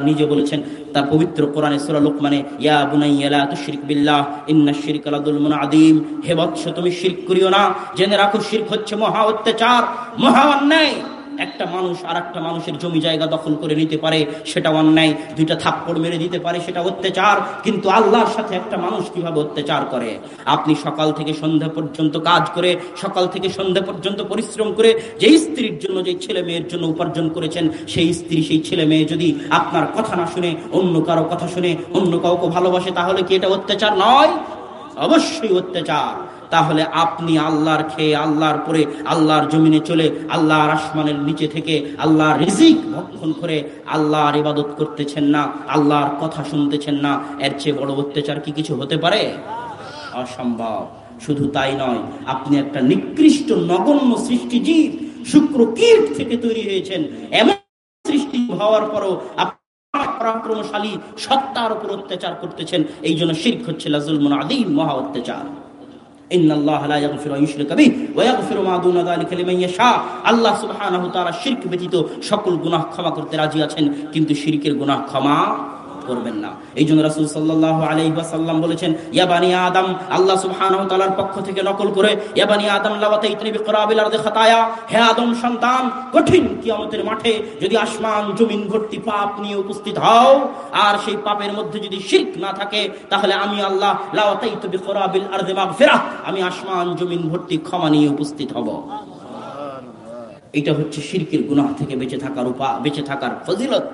নিজে বলেছেন, তার পবিত্র কোরআনে সূরা লোকমানে, ইয়া বুনাইয়া লা তুশরিক বিল্লাহ ইন্নাশ শিরকা লাযুলমুন আযীম। হে বৎস, তুমি শিরক করিও না, জেনে রাখো, শিরক হচ্ছে মহা অত্যাচার, মহা অন্যায়। একটা মানুষ আর একটা মানুষের জমি জায়গা দখল করে নিতে পারে, সেটা অন্যায়। দুইটা থাপ্পড় মেরে দিতে পারে, সেটা অত্যাচার। কিন্তু আল্লাহর সাথে একটা মানুষ কীভাবে অত্যাচার করে? আপনি সকাল থেকে সন্ধ্যা পর্যন্ত কাজ করে, সকাল থেকে সন্ধ্যা পর্যন্ত পরিশ্রম করে যে স্ত্রীর জন্য যে ছেলে মেয়ের জন্য উপার্জন করেছেন, সেই স্ত্রী, সেই ছেলে মেয়ে যদি আপনার কথা না শুনে, অন্য কারও কথা শুনে, অন্য কাউকে ভালোবাসে, তাহলে কি এটা অত্যাচার নয়? অবশ্যই অত্যাচার। তাহলে আপনি আল্লাহর খেয়ে আল্লাহর পরে আল্লাহর জমিনে চলে আল্লাহর আসমানের নিচে থেকে আল্লাহর রিজিক ভক্ষণ করে আল্লাহর ইবাদত করতেছেন না, আল্লাহর কথা শুনতেছেন না, এর চেয়ে বড় অত্যাচার কি কিছু হতে পারে? অসম্ভব। শুধু তাই নয়, আপনি একটা নিকৃষ্ট নগণ্য সৃষ্টিজীব শুক্র কীট থেকে তৈরি হয়েছেন। এমন সৃষ্টি হওয়ার পরও পরাক্রমশালী, সত্তার উপর অত্যাচার করতেছেন। এই জন্য শির্ক হচ্ছে লাজুলমুন আদিম মহা অত্যাচার। আল্লাহ ব্যতীত সকল গুনাহ ক্ষমা করতে রাজি আছেন কিন্তু শিরকের গুনাহ ক্ষমা করবেন না। এই জন্য রাসুল সাল্লাহ আলাইসাল্লাম বলেছেন ইয়াবানি আদম আল্লাহ তাআলার পক্ষ থেকে নকল করে ইয়াবানি আদম আরদি খাতায়া হে আদম সন্তান কঠিন কিয়ামতের মাঠে যদি আসমান জমিন ভর্তি পাপ নিয়ে উপস্থিত হও আর সেই পাপের মধ্যে যদি শিরক না থাকে তাহলে আমি আল্লাহ আরদি মাগফিরাহ আমি আসমান জমিন ভর্তি ক্ষমা নিয়ে উপস্থিত হব। এটা হচ্ছে শিরকের গুনাহ থেকে বেঁচে থাকার উপা বেঁচে থাকার ফজিলত।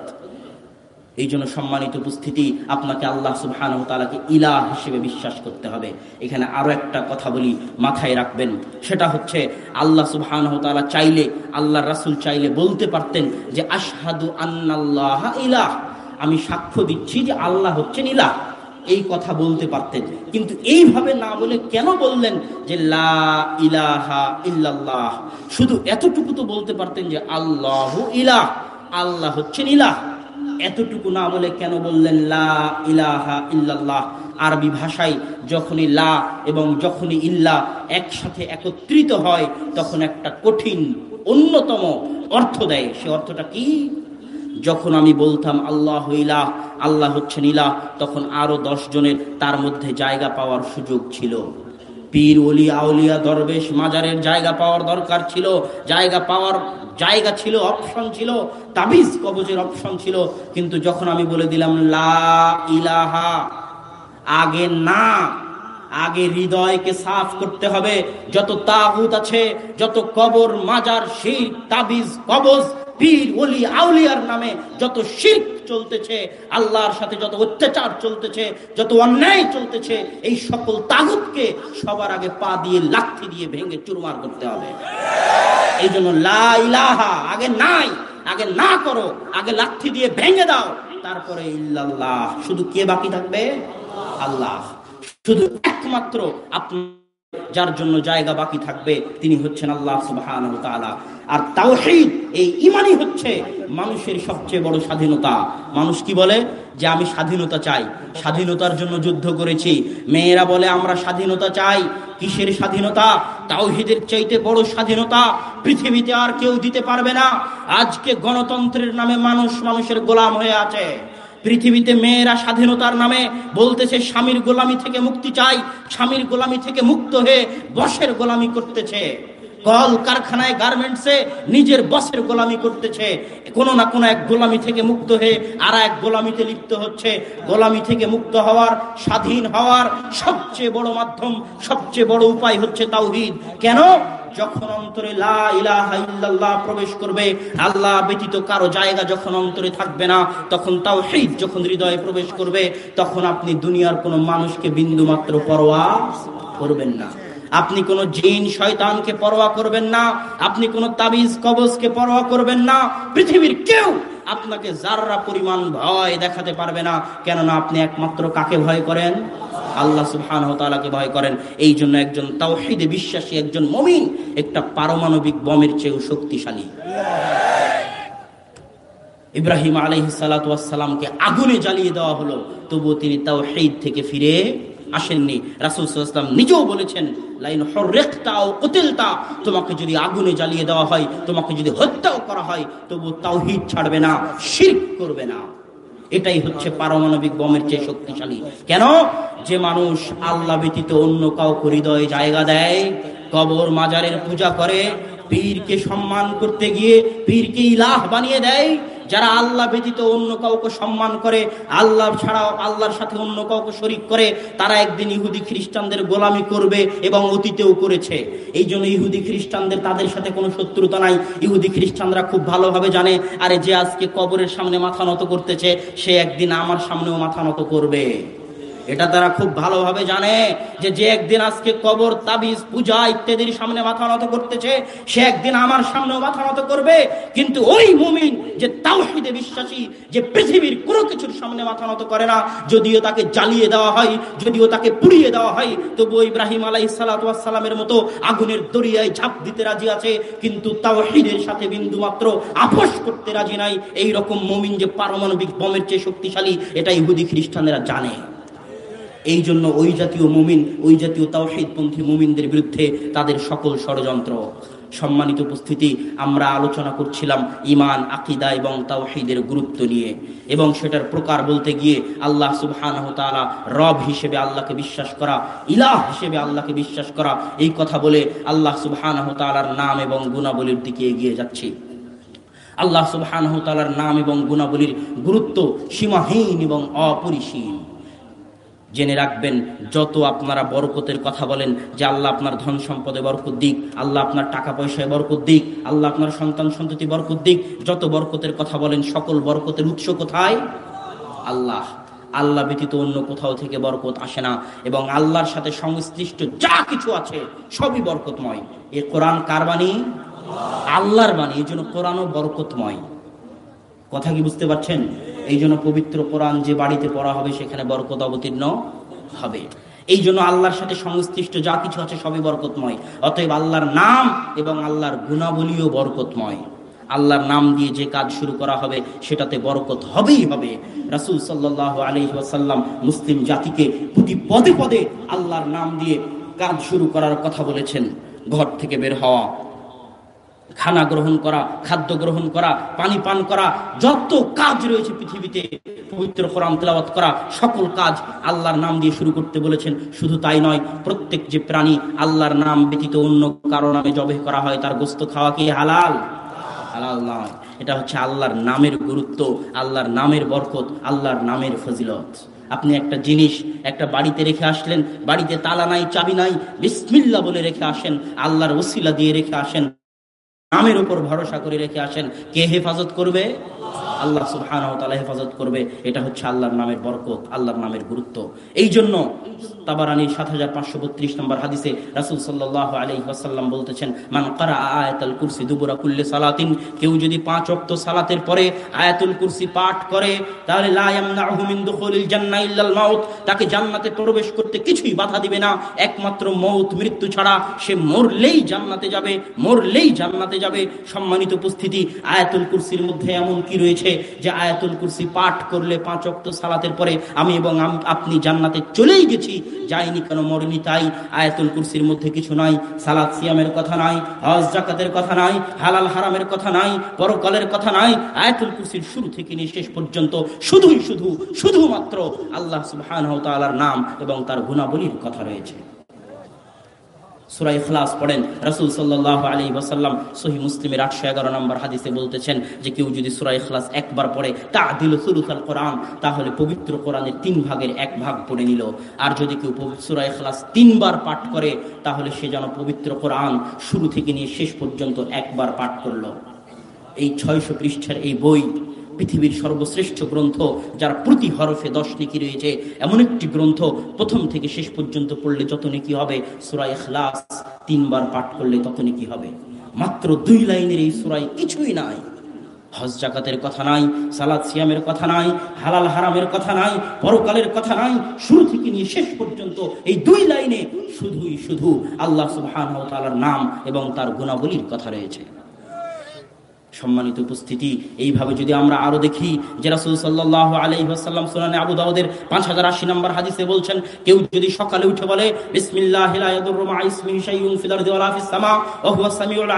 এই জন্য সম্মানিত উপস্থিতি, আপনাকে আল্লাহ সুবহান তালাকে ইলাহ হিসেবে বিশ্বাস করতে হবে। এখানে আরও একটা কথা বলি মাথায় রাখবেন। সেটা হচ্ছে আল্লাহ সুবহান তালা চাইলে আল্লাহ রাসুল চাইলে বলতে পারতেন যে, আশহাদু আন্নাল্লাহ ইলাহ। আমি সাক্ষ্য দিচ্ছি যে, আল্লাহ হচ্ছেন ইলাহ। এই কথা বলতে পারতেন। কিন্তু এইভাবে না বলে কেন বললেন যে, লা ইলাহা ইল্লাল্লাহ শুধু এতটুকু তো বলতে পারতেন যে, আল্লাহ ইলাহ। আল্লাহ হচ্ছেন ইলাহ। এতটুকু না বলে কেন বললেন, লা ইলাহা ইল্লাল্লাহ আরবি ভাষায় যখনই লা এবং যখনই ইল্লা একসাথে একত্রিত হয়, তখন একটা কঠিন, অন্যতম অর্থ দেয়। সে অর্থটা কি? যখন আমি বলতাম, আল্লাহ ইলাহ আল্লাহ হচ্ছেন ইলাহ, তখন আরও দশ জনের তার মধ্যে জায়গা পাওয়ার সুযোগ ছিল। পীর, ওলি, আউলিয়া, দরবেশ, মাজারের জায়গা পাওয়ার দরকার ছিল, জায়গা পাওয়ার, জায়গা ছিল অপশন ছিল, তাবিজ কবজের অপশন ছিল, কিন্তু যখন আমি বলে দিলাম, লা ইলাহা, আগে না, আগে হৃদয়কে সাফ করতে হবে, যত তাগুত আছে, যত কবর, মাজার, শির, তাবিজ, কবজ পীর, ওলি, আউলিয়ার নামে যত শির্ক চলতেছে, আল্লাহর সাথে যত অত্যাচার চলতেছে, যত অন্যায় চলতেছে, এই সকল তাগুতকে সবার আগে পা দিয়ে লাথি দিয়ে ভেঙে চুরমার করতে হবে। এই জন্য লা ইলাহা, আগে নাই, আগে না করো, আগে লাথি দিয়ে ভেঙে দাও, তারপরে ইল্লাল্লাহ। শুধু কে বাকি থাকবে? আল্লাহ। শুধু একমাত্র আপনার যার জন্য জায়গা বাকি থাকবে, তিনি হচ্ছেন আল্লাহ সুবহানাহু তাআলা। আর তাওহীদ, এই ইমানই হচ্ছে মানুষের সবচেয়ে বড় স্বাধীনতা। মানুষ কি বলে? যে আমি স্বাধীনতা চাই। স্বাধীনতার জন্য যুদ্ধ করেছি। মেয়েরা বলে, আমরা স্বাধীনতা চাই। কিসের স্বাধীনতা? তাওহীদের চাইতে বড় স্বাধীনতা পৃথিবীতে আর কেউ দিতে পারবে না। আজকে গণতন্ত্রের নামে মানুষ মানুষের গোলাম হয়ে আছে। পৃথিবীতে মেয়েরা স্বাধীনতার নামে বলতেছে, স্বামীর গোলামি থেকে মুক্তি চাই, স্বামীর গোলামি থেকে মুক্ত হয়ে বসের গোলামি করতেছে। কল কারখানায় গার্মেন্টসে নিজের বসের গোলামি করতেছে। কোনো না কোনো এক গোলামি থেকে মুক্ত হয়ে আর এক গোলামিতে লিপ্ত হচ্ছে। গোলামি থেকে মুক্ত হওয়ার, স্বাধীন হওয়ার সবচেয়ে বড় মাধ্যম, সবচেয়ে বড় উপায় হচ্ছে তাওহীদ। কেন? যখন অন্তরে লা প্রবেশ করবে, আল্লাহ ব্যতীত কারও জায়গা যখন অন্তরে থাকবে না, তখন তাও সেই যখন হৃদয়ে প্রবেশ করবে, তখন আপনি দুনিয়ার কোনো মানুষকে বিন্দু মাত্র পরোয়া করবেন না। আপনি কোন জিন, শয়তানকে পরোয়া করবেন না, আপনি কোনো তাবিজ, কবজকে পরোয়া করবেন না, পৃথিবীর কেউ আপনাকে যাররা পরিমাণ ভয় দেখাতে পারবে না, কেননা আপনি একমাত্র কাকে ভয় করেন? আল্লাহ সুবহান তালাকে ভয় করেন। এই জন্য একজন তাওহিদে বিশ্বাসী, একজন মমিন একটা পারমাণবিক বমের চেয়েও শক্তিশালী। ইব্রাহিম আলহ সালাতামকে আগুনে জ্বালিয়ে দেওয়া হলো, তবুও তিনি তাওহিদ থেকে ফিরে আসেননি। রাসুল সাল্লাম নিজেও বলেছেন, লাইন হরেকটা ও কতিলতা, তোমাকে যদি আগুনে জ্বালিয়ে দেওয়া হয়, তোমাকে যদি হত্যাও করা হয়, তবু তাওহিদ ছাড়বে না শির করবে না। এটাই হচ্ছে পারমাণবিক বমের চেয়ে শক্তিশালী। কেন? যে মানুষ আল্লাহ ব্যতীত অন্য কাউকে হৃদয়ে জায়গা দেয়, কবর মাজারের পূজা করে, পীরকে সম্মান করতে গিয়ে পীরকে ইলাহ বানিয়ে দেয় যারা আল্লাহ ব্যতীত অন্য কাউকে সম্মান করে, আল্লাহ ছাড়াও আল্লাহর সাথে অন্য কাউকে শরিক করে, তারা একদিন ইহুদি খ্রিস্টানদের গোলামি করবে এবং অতীতেও করেছে। এই জন্য ইহুদি খ্রিস্টানদের তাদের সাথে কোনো শত্রুতা নাই। ইহুদি খ্রিস্টানরা খুব ভালোভাবে জানে, আরে যে আজকে কবরের সামনে মাথা নত করতেছে, সে একদিন আমার সামনেও মাথা নত করবে। এটা তারা খুব ভালোভাবে জানে যে যে একদিন আজকে কবর, তাবিজ, পূজা ইত্যাদির সামনে মাথা নত করতেছে, সে একদিন আমার সামনে মাথা নত করবে। কিন্তু ওই মুমিন যে তাওহিদে বিশ্বাসী, যে পৃথিবীর কোনো কিছুর সামনে মাথা নত করে না, যদিও তাকে জ্বালিয়ে দেওয়া হয়, যদিও তাকে পুড়িয়ে দেওয়া হয়, তবু ইব্রাহিম আলাই সালামের মতো আগুনের দরিয়ায় ঝাঁপ দিতে রাজি আছে, কিন্তু তাওহিদের সাথে বিন্দু মাত্র আপোষ করতে রাজি নাই। এই রকম মুমিন যে পারমাণবিক বমের চেয়ে শক্তিশালী, এটা ইহুদি খ্রিস্টানেরা জানে। এই জন্য ওই জাতীয় মুমিন, ওই জাতীয় তাওহিদপন্থী মুমিনদের বিরুদ্ধে তাদের সকল ষড়যন্ত্র। সম্মানিত উপস্থিতি, আমরা আলোচনা করছিলাম ইমান আকিদা এবং তাওহিদের গুরুত্ব নিয়ে। এবং সেটার প্রকার বলতে গিয়ে আল্লাহ সুবহানাহু তাআলা রব হিসেবে আল্লাহকে বিশ্বাস করা, ইলাহ হিসেবে আল্লাহকে বিশ্বাস করা, এই কথা বলে আল্লাহ সুবহানাহু তাআলার নাম এবং গুণাবলীর দিকে এগিয়ে যাচ্ছি। আল্লাহ সুবহানাহু তাআলার নাম এবং গুণাবলীর গুরুত্ব সীমাহীন এবং অপরিসীম। জেনে রাখবেন, যত আপনারা বরকতের কথা বলেন যে আল্লাহ আপনার ধন সম্পদে বরকত দিক, আল্লাহ আপনার টাকা পয়সায় বরকত দিক, আল্লাহ আপনার সন্তান সন্ততি বরকত দিক, যত বরকতের কথা বলেন, সকল বরকতের উৎস কোথায়? আল্লাহ। আল্লাহ ব্যতীত অন্য কোথাও থেকে বরকত আসে না এবং আল্লাহর সাথে সংশ্লিষ্ট যা কিছু আছে, সবই বরকতময়। এ কোরআন কার বাণী? আল্লাহর বাণী। এই জন্য কোরআনও বরকতময়। কথা কি বুঝতে পারছেন? এই জন্য পবিত্র কোরআন যে বাড়িতে পড়া হবে, সেখানে বরকত অবতীর্ণ হবে। এই জন্য আল্লাহর সাথে সংশ্লিষ্ট যা কিছু আছে, সবই বরকতময়। অতএব আল্লাহর নাম এবং আল্লাহর গুণাবলীও বরকতময়। আল্লাহর নাম দিয়ে যে কাজ শুরু করা হবে, সেটাতে বরকত হবেই হবে। রাসুল সাল্লাহ আলহি ওয়াসাল্লাম মুসলিম জাতিকে প্রতি পদে পদে আল্লাহর নাম দিয়ে কাজ শুরু করার কথা বলেছেন। ঘর থেকে বের হওয়া খানা গ্রহণ করা, খাদ্য গ্রহণ করা, পানি পান করা, যত কাজ রয়েছে পৃথিবীতে, পবিত্র কোরআন তেলাওয়াত করা, সকল কাজ আল্লাহর নাম দিয়ে শুরু করতে বলেছেন। শুধু তাই নয়, প্রত্যেক যে প্রাণী আল্লাহর নাম ব্যতীত অন্য কারও নামে জবে করা হয়, তার গোস্ত খাওয়া কি হালাল? হালাল নয়। এটা হচ্ছে আল্লাহর নামের গুরুত্ব, আল্লাহর নামের বরকত, আল্লাহর নামের ফজিলত। আপনি একটা জিনিস একটা বাড়িতে রেখে আসলেন, বাড়িতে তালা নাই, চাবি নাই বিসমিল্লা বলে রেখে আসেন, আল্লাহর ওসিলা দিয়ে রেখে আসেন নামের উপর ভরসা করে রেখে আসেন। কে হেফাজত করবে? আল্লাহ সুবহান হেফাজত করবে, এটা হচ্ছে আল্লাহর নামের বরকত, আল্লাহর নামের গুরুত্ব। এই জন্য তাবারানির সাত হাজার পাঁচশো বত্রিশ নম্বর হাদিসে রাসুল সাল্লাহ আলহি ওয়াসাল্লাম বলতেছেন, মান কারা আয়াতুল কুরসি দুবুরা কুল্লে সালাতিন কেউ যদি পাঁচ অক্ত সালাতের পরে আয়াতুল কুরসি পাঠ করে, তাহলে মাউত, তাকে জান্নাতে প্রবেশ করতে কিছুই বাধা দিবে না। একমাত্র মৌত, মৃত্যু ছাড়া সে মরলেই জান্নাতে যাবে, মরলেই জান্নাতে যাবে। সম্মানিত উপস্থিতি, আয়াতুল কুরসির মধ্যে এমন কি রয়েছে? যে আয়াতুল কুরসি পাঠ করলে পাঁচ অক্ত সালাতের পরে আমি এবং আপনি জান্নাতে চলেই গেছি। যাইনি কেন, মরিনি তাই। আয়াতুল কুরসির মধ্যে কিছু নাই। সালাদ সিয়ামের কথা নাই, হজ জাকাতের কথা নাই, হালাল হারামের কথা নাই, পরকালের কথা নাই। আয়াতুল কুরসির শুরু থেকে নিয়ে শেষ পর্যন্ত শুধুই শুধু, শুধুমাত্র আল্লাহ সুবহানাহু তাআলার নাম এবং তার গুণাবলীর কথা রয়েছে। সুরাই খলাস পড়েন। রাসুল সাল্লাহ আলী ওসাল্লাম সহি মুসলিমের আটশো এগারো নম্বর হাদিসে বলতেছেন যে কেউ যদি সুরাই খলাস একবার পড়ে তা দিল সুরুখাল কোরআন, তাহলে পবিত্র কোরআনের তিন ভাগের এক ভাগ পড়ে নিল। আর যদি কেউ সুরাই খলাস তিনবার পাঠ করে, তাহলে সে যেন পবিত্র কোরআন শুরু থেকে নিয়ে শেষ পর্যন্ত একবার পাঠ করল। এই ছয়শো পৃষ্ঠার এই বই পৃথিবীর সর্বশ্রেষ্ঠ গ্রন্থ, যার প্রতি হরফে দশ নেকি রয়েছে, এমন একটি গ্রন্থ প্রথম থেকে শেষ পর্যন্ত পড়লে যত নেকি হবে? সুরাই খ্লাস তিনবার পাঠ করলে তত নেকি হবে। মাত্র দুই লাইনের এই সুরাই কিছুই নাই। হজ জাকাতের কথা নাই, সালাদ সিয়ামের কথা নাই, হালাল হারামের কথা নাই, পরকালের কথা নাই, শুরু থেকে নিয়ে শেষ পর্যন্ত এই দুই লাইনে শুধুই শুধু আল্লাহ সুবহান নাম এবং তার গুণাবলীর কথা রয়েছে। সম্মানিত উপস্থিতি। এইভাবে যদি আমরা আরও দেখি যে রাসুল সাল্লাহ আলহিহাসাল্লাম সোনানে আবু দাউদের পাঁচ হাজার আশি নম্বর হাদিসে বলছেন, কেউ যদি সকালে উঠে বলে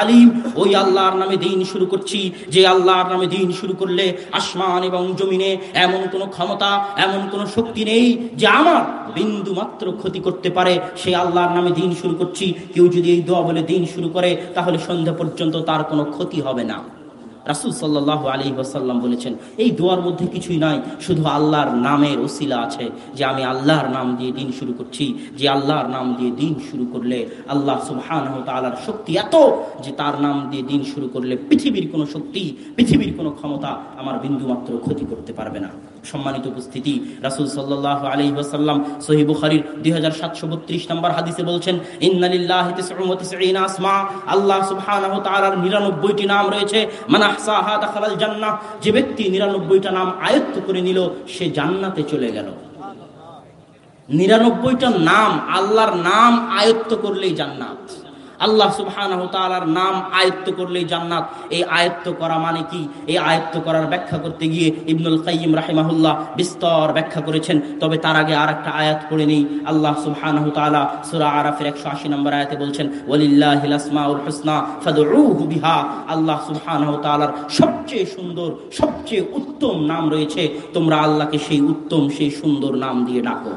আলিম, ওই আল্লাহর নামে দিন শুরু করছি। যে আল্লাহর নামে দিন শুরু করলে আসমান এবং জমিনে এমন কোনো ক্ষমতা, এমন কোনো শক্তি নেই যে আমার বিন্দু মাত্র ক্ষতি করতে পারে। সে আল্লাহর নামে দিন শুরু করছি। কেউ যদি এই দোয়া বলে দিন শুরু করে, তাহলে সন্ধ্যা পর্যন্ত তার কোনো ক্ষতি হবে না। রাসুল সাল্লাহ আলী ওসাল্লাম বলেছেন, এই দোয়ার মধ্যে কিছুই নাই, শুধু আল্লাহর নামের ওসিলা আছে যে আমি আল্লাহর নাম দিয়ে দিন শুরু করছি, যে আল্লাহর নাম দিয়ে দিন শুরু করলে আল্লাহ সুবহান তালার শক্তি এত যে তার নাম দিয়ে দিন শুরু করলে পৃথিবীর কোনো শক্তি, পৃথিবীর কোনো ক্ষমতা আমার বিন্দুমাত্র ক্ষতি করতে পারবে না। সম্মানিত উপস্থিতি। রাসুল সাল্লাহ আলী সহি বুখারির দুই হাজার সাতশো বত্রিশ নম্বর হাদিসে বলছেন নাম রয়েছে যে ব্যক্তি নিরানব্বইটা নাম আয়ত্ত করে নিল, সে জান্নাতে চলে গেল। নিরানব্বইটা নাম আল্লাহর নাম আয়ত্ত করলেই জান্নাত। আল্লাহ সুবহানাহু নাম আয়ত্ত করলেই জান্নাত। এই আয়ত্ত করা মানে কি? এই আয়ত্ত করার ব্যাখ্যা করতে গিয়ে ইবনুল কাইয়িম রাহিমাহুল্লাহ বিস্তর ব্যাখ্যা করেছেন। তবে তার আগে আর একটা আয়াত পড়ে নেই। আল্লাহ সুবহানাহু তাআলা সূরা আরাফের 180 নম্বর আয়াতে বলছেন আল্লাহ সুবহানাহু সবচেয়ে সুন্দর, সবচেয়ে উত্তম নাম রয়েছে। তোমরা আল্লাহকে সেই উত্তম, সেই সুন্দর নাম দিয়ে ডাকো।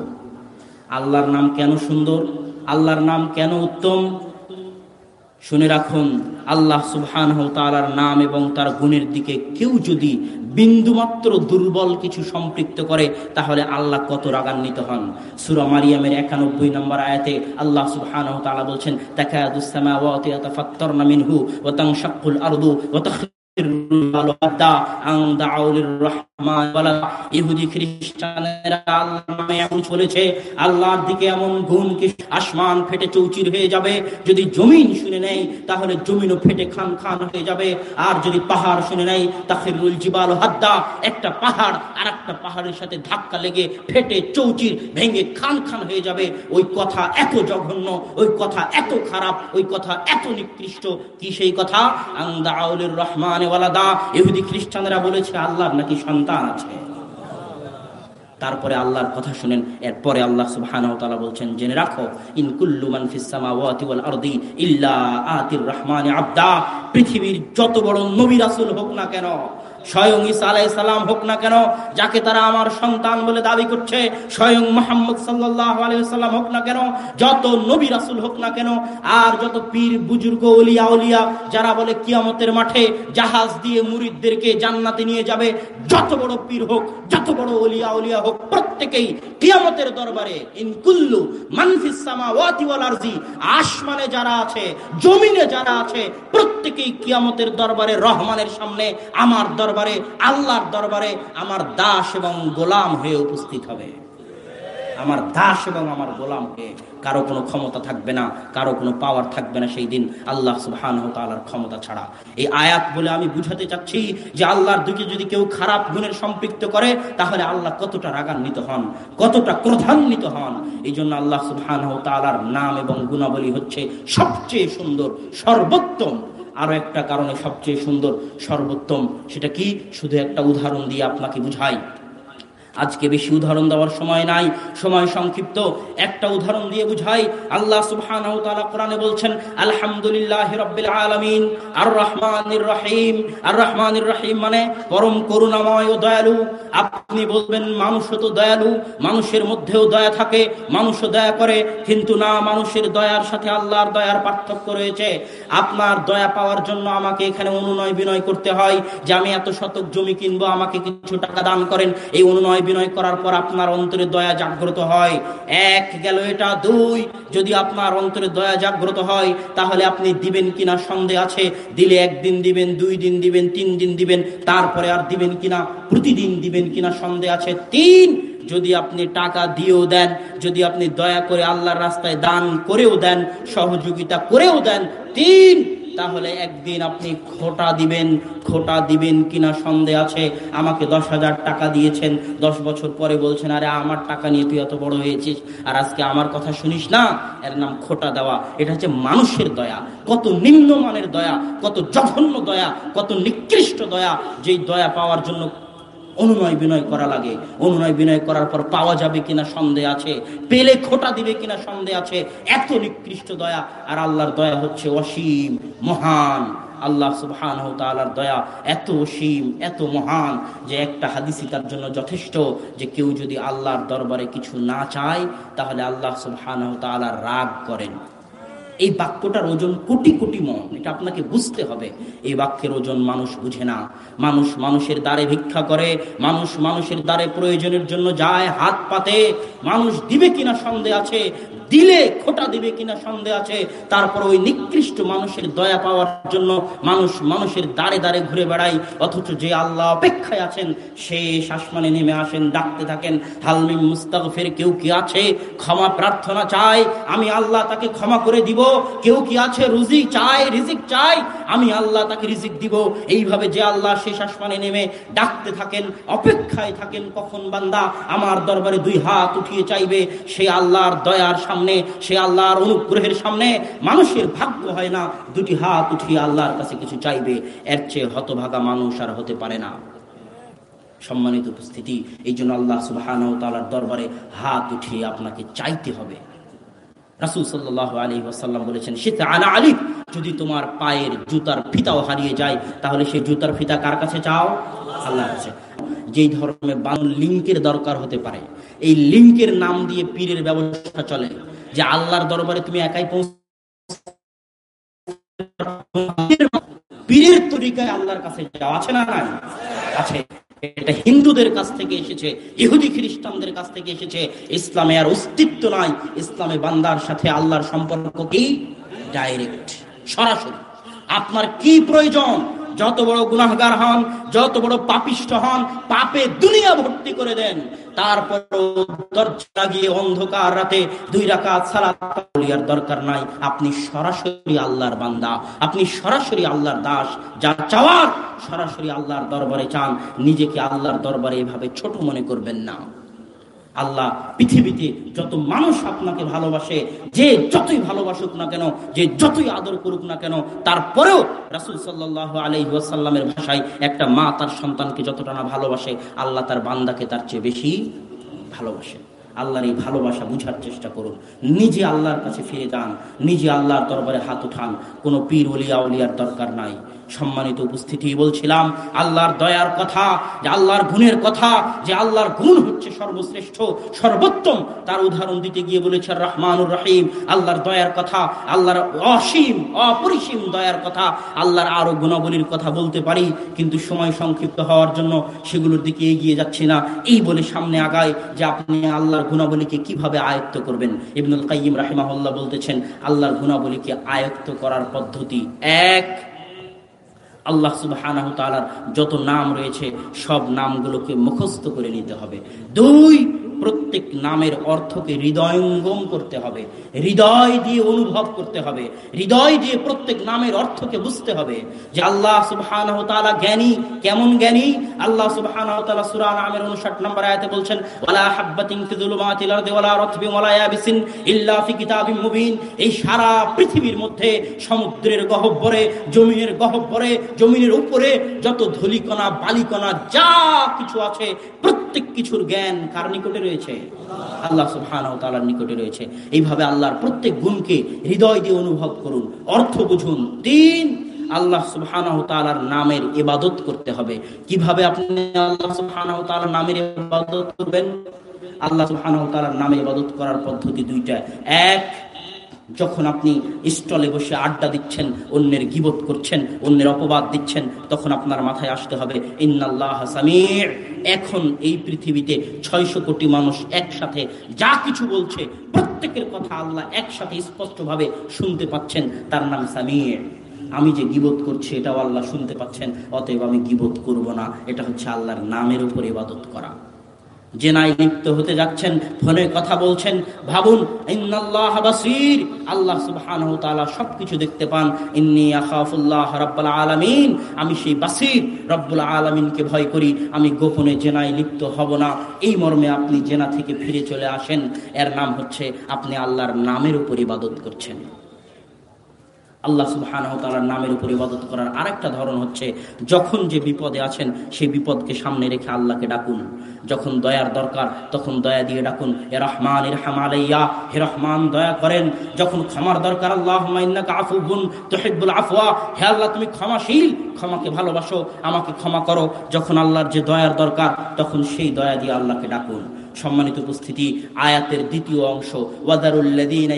আল্লাহর নাম কেন সুন্দর? আল্লাহর নাম কেন উত্তম? শুনে রাখুন, আল্লাহ সুবহান তালার নাম এবং তার গুণের দিকে কেউ যদি বিন্দুমাত্র দুর্বল কিছু সম্পৃক্ত করে, তাহলে আল্লাহ কত রাগান্বিত হন। সুরা মারিয়ামের একানব্বই নম্বর আয়াতে আল্লাহ সুবহান তালা বলছেন তাকায়াদুসামা ওয়াতি ওয়া তানশাক্কুল আরদু ওয়া ইহুদি খ্রিস্টানেরা এমন চলেছে, আল্লাহর দিকে এমন গুণ কি আসমান ফেটে চৌচির হয়ে যাবে? যদি জমিন শুনে নেই, তাহলে জমিনও ফেটে খান খান হয়ে যাবে। আর যদি পাহাড় শুনে নেই জিবাল হাদ্দা, একটা পাহাড় আর একটা পাহাড়ের সাথে ধাক্কা লেগে ফেটে চৌচির ভেঙে খান খান হয়ে যাবে। ওই কথা এত জঘন্য, ওই কথা এত খারাপ, ওই কথা এত নিকৃষ্ট। কি সেই কথা? আন্দাউলের রহমান ওয়ালাদা। ইহুদি খ্রিস্টানরা বলেছে, আল্লাহর নাকি আছে। তারপরে আল্লাহর কথা শুনেন, এরপরে আল্লাহ সুবহানাহু ওয়া তাআলা বলছেন, জেনে রাখো, ইন কুল্লু মান ফিস সামাওয়াতি ওয়াল আরদি ইল্লা আতির রহমানি আবদা, পৃথিবীর যত বড় নবী রাসূল হোক না কেন স্বয়ং ঈসা আলাই সালাম হোক না কেন, যাকে তারা আমার সন্তান বলে দাবি করছে, স্বয়ং মোহাম্মদ সাল্লাহ আলাইসাল্লাম হোক না কেন, যত নবী রাসুল হোক না কেন, আর যত পীর, বুজুর্গ অলিয়া অলিয়া যারা বলে কিয়ামতের মাঠে জাহাজ দিয়ে মুরিদদেরকে জান্নাতে নিয়ে যাবে, যত বড় পীর হোক, যত বড় অলিয়া অলিয়া হোক, প্রত্যেকেই কিয়ামতের দরবারে ইনকুল্লু মানফিস আসমানে যারা আছে, জমিনে যারা আছে, প্রত্যেকেই কিয়ামতের দরবারে রহমানের সামনে আমার দরবারে দরবারে, আল্লাহর দরবারে আমার দাস এবং গোলাম হয়ে উপস্থিত হবে। আমার দাস এবং আমার গোলাম হয়ে কারও কোনো ক্ষমতা থাকবে না, কারও কোনো পাওয়ার থাকবে না সেই দিন আল্লাহ সুবহান তালার ক্ষমতা ছাড়া। এই আয়াত বলে আমি বুঝাতে চাচ্ছি যে আল্লাহর দিকে যদি কেউ খারাপ গুণের সম্পৃক্ত করে, তাহলে আল্লাহ কতটা রাগান্বিত হন, কতটা ক্রধান্বিত হন। এই জন্য আল্লাহ সুবহান তালার নাম এবং গুণাবলী হচ্ছে সবচেয়ে সুন্দর, সর্বোত্তম। আরও একটা কারণে সবচেয়ে সুন্দর সর্বোত্তম সেটা কি? শুধু একটা উদাহরণ দিয়ে আপনাকে বুঝাই। আজকে বেশি উদাহরণ দেওয়ার সময় নাই। সময় সংক্ষিপ্ত। একটা উদাহরণ দিয়ে বুঝাই। আল্লাহ সুবহানাহু বলছেন, আলহামদুলিল্লাহি আলামিন। আর রহমানির রহিম। আর রহমানির রহিম মানে পরম করুণাময় ও দয়ালু। আপনি বলবেন মানুষ তো দয়ালু। মানুষের মধ্যেও দয়া থাকে, মানুষও দয়া করে। কিন্তু না, মানুষের দয়ার সাথে আল্লাহর দয়ার পার্থক্য রয়েছে। আপনার দয়া পাওয়ার জন্য আমাকে এখানে অনুনয় বিনয় করতে হয়। যে আমি এত শতক জমি কিনবো, আমাকে কিছু টাকা দান করেন, এই অনুনয় বিনয় করার পর আপনার অন্তরে দয়া জাগ্রত হয়। এক গেল এটা দুই। যদি আপনার অন্তরে দয়া জাগ্রত হয়, তাহলে আপনি দিবেন কিনা সন্দেহ আছে? দিলে একদিন দিবেন, দুই দিন দিবেন, তিন দিন দিবেন, তারপরে আর দিবেন কিনা? প্রতিদিন দিবেন কিনা সন্দেহ আছে? তিন। যদি আপনি টাকা দিয়েও দেন, যদি আপনি দয়া করে আল্লাহর রাস্তায় দান করেও দেন, সহযোগিতা করেও দেন, তিন। তাহলে একদিন আপনি খোটা দিবেন খোটা দিবেন কিনা সন্দেহ আছে? আমাকে দশ হাজার টাকা দিয়েছেন। দশ বছর পরে বলছেন, আরে, আমার টাকা নিয়ে তুই এত বড় হয়েছিস। আর আজকে আমার কথা শুনিস না? এর নাম খোটা দেওয়া। এটা হচ্ছে মানুষের দয়া। কত নিম্নমানের দয়া, কত জঘন্য দয়া, কত নিকৃষ্ট দয়া। যেই দয়া পাওয়ার জন্য অনুনয় বিনয় করা লাগে। অনুনয় বিনয় করার পর পাওয়া যাবে কিনা সন্দেহ আছে, পেলে খোটা দিবে কিনা সন্দেহ আছে, এত নিকৃষ্ট দয়া। আর আল্লাহর দয়া হচ্ছে অসীম, মহান। আল্লাহ সুবহান তালার দয়া এত অসীম, এত মহান যে একটা হাদিসি তার জন্য যথেষ্ট যে কেউ যদি আল্লাহর দরবারে কিছু না চায়, তাহলে আল্লাহ সুবহান তালার রাগ করেন। এই বাক্যটার ওজন কোটি কোটি মন, এটা আপনাকে বুঝতে হবে। এই বাক্যের ওজন মানুষ বুঝে না। মানুষ মানুষের দ্বারে ভিক্ষা করে, মানুষ মানুষের দ্বারে প্রয়োজনের জন্য যায় হাত পাতে, মানুষ দিবে কিনা সন্দেহ আছে দিলে খোটা দিবে কিনা সন্দেহ আছে। তারপর ওই নিকৃষ্ট মানুষের দয়া পাওয়ার জন্য মানুষ মানুষের দ্বারে দ্বারে ঘুরে বেড়ায়। অথচ যে আল্লাহ অপেক্ষায় আছেন, সে আসমানে নেমে আসেন, ডাকতে থাকেন হালমিম মুস্তাগফির, কেউ কি আছে? ক্ষমা প্রার্থনা চায় আমি আল্লাহ তাকে ক্ষমা করে দিব। কেউ কি আছে? রুজি চায় রিজিক চায় আমি আল্লাহ তাকে রিজিক দিব। এইভাবে যে আল্লাহ সে আসমানে নেমে ডাকতে থাকেন, অপেক্ষায় থাকেন, কখন বান্দা আমার দরবারে দুই হাত উঠিয়ে চাইবে? সে আল্লাহর দয়ার সামনে, সে আল্লাহর অনুগ্রহের সামনে মানুষের ভাগ্য হয় না। দুটি হাত উঠিয়ে আল্লাহর কাছে কিছু চাইবে, এর চেয়ে হতভাগা মানুষ আর হতে পারে না। সম্মানিত উপস্থিতি, এই জন্য আল্লাহ সুবাহ দরবারে হাত উঠিয়ে আপনাকে চাইতে হবে। রাসুল সাল্লাহ আলী বলেছেন আলা আলী যদি তোমার পায়ের জুতার ফিতাও হারিয়ে যায়, তাহলে সেই জুতার ফিতা কার কাছে চাও? আল্লাহর কাছে। যেই ধর্মে বানুল লিঙ্কের দরকার হতে পারে, এই লিঙ্কের নাম দিয়ে পীরের ব্যবস্থা চলে, যে আল্লাহর দরবারে তুমি একাই পীরের তরিকায় আল্লাহর কাছে যাওয়া আছে না নাই? আছে। এটা হিন্দুদের কাছ থেকে এসেছে, ইহুদি খ্রিস্টানদের কাছ থেকে এসেছে, ইসলামে আর অস্তিত্ব নাই, ইসলামে বান্দার সাথে আল্লাহর সম্পর্ক কি? ডাইরেক্ট, সরাসরি। আপনার কি প্রয়োজন? যত বড় গুনাহগার হন, যত বড় পাপিষ্ট হন, পাপে দুনিয়া ভর্তি করে দেন। তারপর অন্ধকার রাতে দুই দরকার নাই। আপনি সরাসরি আল্লাহর বান্দা, আপনি সরাসরি আল্লাহর দাস যা চাওয়ার সরাসরি আল্লাহর দরবারে চান, নিজেকে আল্লাহর দরবারে এভাবে ছোট মনে করবেন না। আল্লাহ পৃথিবীতে যত মানুষ আপনাকে ভালোবাসে, যে যতই ভালোবাসুক না কেন, যে যতই আদর করুক না কেন, তারপরেও রাসুল সাল্লাহ আলহিহাসাল্লামের ভাষায় একটা মা তার সন্তানকে যতটা না ভালোবাসে, আল্লাহ তার বান্দাকে তার চেয়ে বেশি ভালোবাসে। আল্লাহর এই ভালোবাসা বুঝার চেষ্টা করুন। নিজে আল্লাহর কাছে ফিরে যান, নিজে আল্লাহর দরবারে হাত উঠান। কোনো পীর উলিয়া উলিয়ার দরকার নাই। সম্মানিত উপস্থিতি বলছিলাম, আল্লাহর দয়ার কথা, যে আল্লাহর গুণের কথা, যে আল্লাহর গুণ হচ্ছে সর্বশ্রেষ্ঠ, সর্বোত্তম। তার উদাহরণ দিতে গিয়ে বলেছে, রহমানুর রহিম, আল্লাহর দয়ার কথা, আল্লাহর অসীম, অপরিসীম দয়ার কথা, আল্লাহর আরও গুণাবলীর কথা বলতে পারি, কিন্তু সময় সংক্ষিপ্ত হওয়ার জন্য সেগুলোর দিকে এগিয়ে যাচ্ছে না। এই বলে সামনে আগায় যে আপনি আল্লাহর গুণাবলীকে কীভাবে আয়ত্ত করবেন? ইবনুল কাইম রাহিমাহুল্লাহ বলতেছেন, আল্লাহর গুণাবলীকে আয়ত্ত করার পদ্ধতি এক আল্লাহ সুবাহ যত নাম রয়েছে সব নামগুলোকে মুখস্থ করে নিতে হবে। দুই প্রত্যেক নামের অর্থকে হৃদয়ঙ্গম করতে হবে। হৃদয় দিয়ে অনুভব করতে হবে। হৃদয় দিয়ে প্রত্যেক নামের অর্থকে বুঝতে হবে যে আল্লাহ সুবহান জ্ঞানী, কেমন জ্ঞানী? আল্লাহ সুবহান সুরা নামের উনষাট নম্বর আয়াতে বলছেন এই সারা পৃথিবীর মধ্যে সমুদ্রের উপরে যত ধুলিকণা, বালিকণা, যা কিছু আছে, প্রত্যেক কিছুর জ্ঞান কার নিকটে রয়েছে। আল্লাহ সুবহানাহু নিকটে রয়েছে। এইভাবে আল্লাহর প্রত্যেক গুণকে হৃদয় দিয়ে অনুভব করুন, অর্থ বুঝুন। তিন, আল্লাহ সুবহানাহু তাআলার নামের ইবাদত করতে হবে। কীভাবে আপনি আল্লাহ সুবহানাহু তাআলার নামের ইবাদত করবেন? আল্লাহ সুবহানাহু তাআলার নামে ইবাদত করার পদ্ধতি দুইটা। এক যখন আপনি স্টলে বসে আড্ডা দিচ্ছেন, অন্যের গিবত করছেন, অন্যের অপবাদ দিচ্ছেন, তখন আপনার মাথায় আসতে হবে, ইন্নাল্লাহ সামির। এখন এই পৃথিবীতে ছয়শো কোটি মানুষ একসাথে যা কিছু বলছে, প্রত্যেকের কথা আল্লাহ একসাথে স্পষ্টভাবে শুনতে পাচ্ছেন, তার নাম সামির। আমি যে গিবোধ করছি, এটাও আল্লাহ শুনতে পাচ্ছেন, অতএব আমি গিবোধ করব না। এটা হচ্ছে আল্লাহর নামের উপর ইবাদত করা। জেনায় লিপ্ত হতে যাচ্ছেন, ফোনে কথা বলছেন, ভাবুন আল্লাহ সবকিছু দেখতে পান। আলামিন। আমি সেই বাসির, রব্বুল আলামিনকে ভয় করি। আমি গোপনে জেনায় লিপ্ত হব না। এই মর্মে আপনি জেনা থেকে ফিরে চলে আসেন। এর নাম হচ্ছে আপনি আল্লাহর নামের উপর ইবাদত করছেন। আল্লাহ সুবাহানতালার নামের উপর ইবাদত করার আরেকটা ধরন হচ্ছে যখন যে বিপদে আছেন, সেই বিপদকে সামনে রেখে আল্লাহকে ডাকুন। যখন দয়ার দরকার, তখন দয়া দিয়ে ডাকুন এ রহমান, ইরহাম আলাইয়া, হে রহমান, দয়া করেন। যখন ক্ষমার দরকার আল্লাহ আফুবুন তোহেবুল আফওয়া হে আল্লাহ, তুমি ক্ষমাশীল, ক্ষমাকে ভালোবাসো, আমাকে ক্ষমা করো। যখন আল্লাহর যে দয়ার দরকার, তখন সেই দয়া দিয়ে আল্লাহকে ডাকুন। সম্মানিত উপস্থিতি, আয়াতের দ্বিতীয় অংশ ওয়াদারুল্লাদিন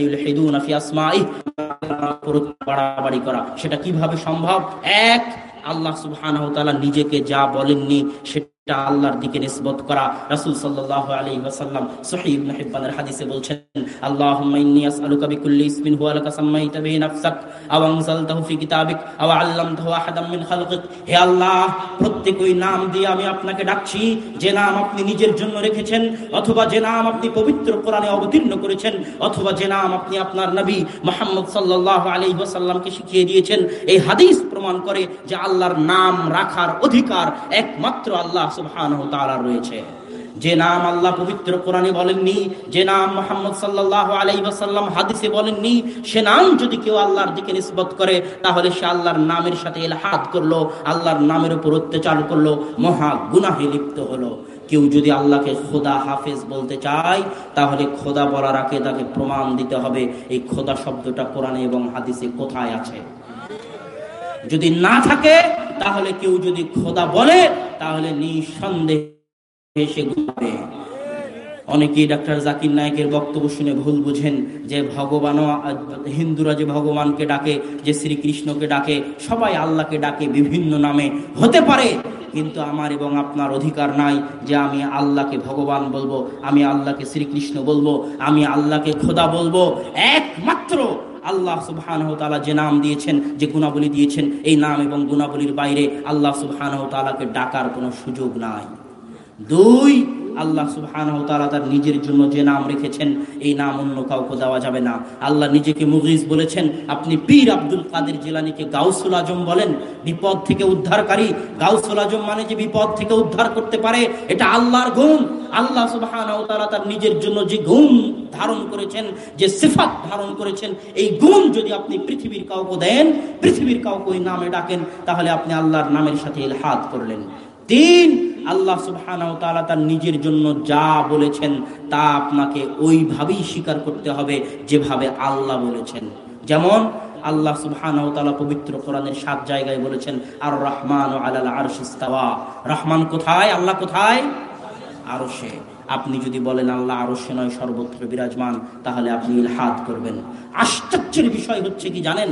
বাড়াবাড়ি করা। সেটা কীভাবে সম্ভব? এক আল্লাহ সুবাহ নিজেকে যা বলেননি সেটা আল্লাহর দিকে নিসবত করা। হাদিসে বলছেন আল্লাহ নিজের জন্য রেখেছেন, অথবা যে নাম আপনি পবিত্র কোরআনে অবতীর্ণ করেছেন, অথবা যে নাম আপনি আপনার নবী মুহাম্মদ সাল্লাল্লাহু আলাইহি ওয়াসাল্লামকে শিখিয়ে দিয়েছেন, এই হাদিস প্রমাণ করে যে আল্লাহর নাম রাখার অধিকার একমাত্র আল্লাহ রয়েছে। যে নাম আল্লাহ পবিত্র কোরআনে বলেননি, যে নাম মোহাম্মদ সাল্লাল্লাহু আলাইহি ওয়াসাল্লাম হাদিসে বলেননি, সে নাম যদি কেউ আল্লাহর দিকে নিসবত করে, তাহলে সে আল্লাহর নামের সাথে ইলহাদ করল, আল্লাহর নামের উপর অত্যাচার করল, মহা গুনাহে লিপ্ত হলো। কেউ যদি আল্লাহকে খোদা হাফেজ বলতে চায়, তাহলে খোদা বলার আগে তাকে প্রমাণ দিতে হবে। এই খোদা শব্দটা কোরআনে এবং হাদিসে কোথায় আছে? যদি না থাকে, তাহলে কেউ যদি খোদা বলে, তাহলে নিঃসন্দেহে অনেকেই ডাক্তার জাকির নায়কের বক্তব্য শুনে ভুল বুঝেন, যে ভগবানও হিন্দুরা যে ভগবানকে ডাকে, যে শ্রীকৃষ্ণকে ডাকে, সবাই আল্লাহকে ডাকে বিভিন্ন নামে। হতে পারে, কিন্তু আমার এবং আপনার অধিকার নাই যে আমি আল্লাহকে ভগবান বলব, আমি আল্লাহকে শ্রীকৃষ্ণ বলব, আমি আল্লাহকে খোদা বলব। একমাত্র আল্লাহ সুবহান যে নাম দিয়েছেন, যে গুণাবলী দিয়েছেন, এই নাম এবং গুণাবলীর বাইরে আল্লাহ সুবহান তালাকে ডাকার কোনো সুযোগ নাই। দুই আল্লাহ সুবহান তার নিজের জন্য যে নাম রেখেছেন, এই নাম অন্য কাউকে দেওয়া যাবে না। আল্লাহ নিজেকে মুগিজ বলেছেন, আপনি পীর আব্দুল কাদের জিলানিকে গাউসুল আজম বলেন, বিপদ থেকে উদ্ধারকারী। গাউসুল আজম মানে যে বিপদ থেকে উদ্ধার করতে পারে, এটা আল্লাহর গুণ। আল্লাহ সুবহান তার নিজের জন্য যে গুণ ধারণ করেছেন, যে সিফাত ধারণ করেছেন, এই গুণ যদি আপনি পৃথিবীর কাউকে দেন, পৃথিবীর কাউকে ওই নামে ডাকেন, তাহলে আপনি আল্লাহর নামের সাথে ইলহাদ করলেন। তিন আল্লাহ সুবহানাহু তাআলা তার নিজের জন্য যা বলেছেন তা আপনাকে ওইভাবেই স্বীকার করতে হবে যেভাবে আল্লাহ বলেছেন। যেমন আল্লাহ সুবহানাহু তাআলা পবিত্র কোরআনের সাত জায়গায় বলেছেন আর রহমান আলাল আরশিস্তাওয়া রহমান কোথায়? আল্লাহ কোথায়? আরশে। আপনি যদি বলেন, আল্লাহ আরশে নয়, সর্বত্র বিরাজমান, তাহলে আপনি ইলহাদ করবেন। আশ্চর্যের বিষয় হচ্ছে কি জানেন?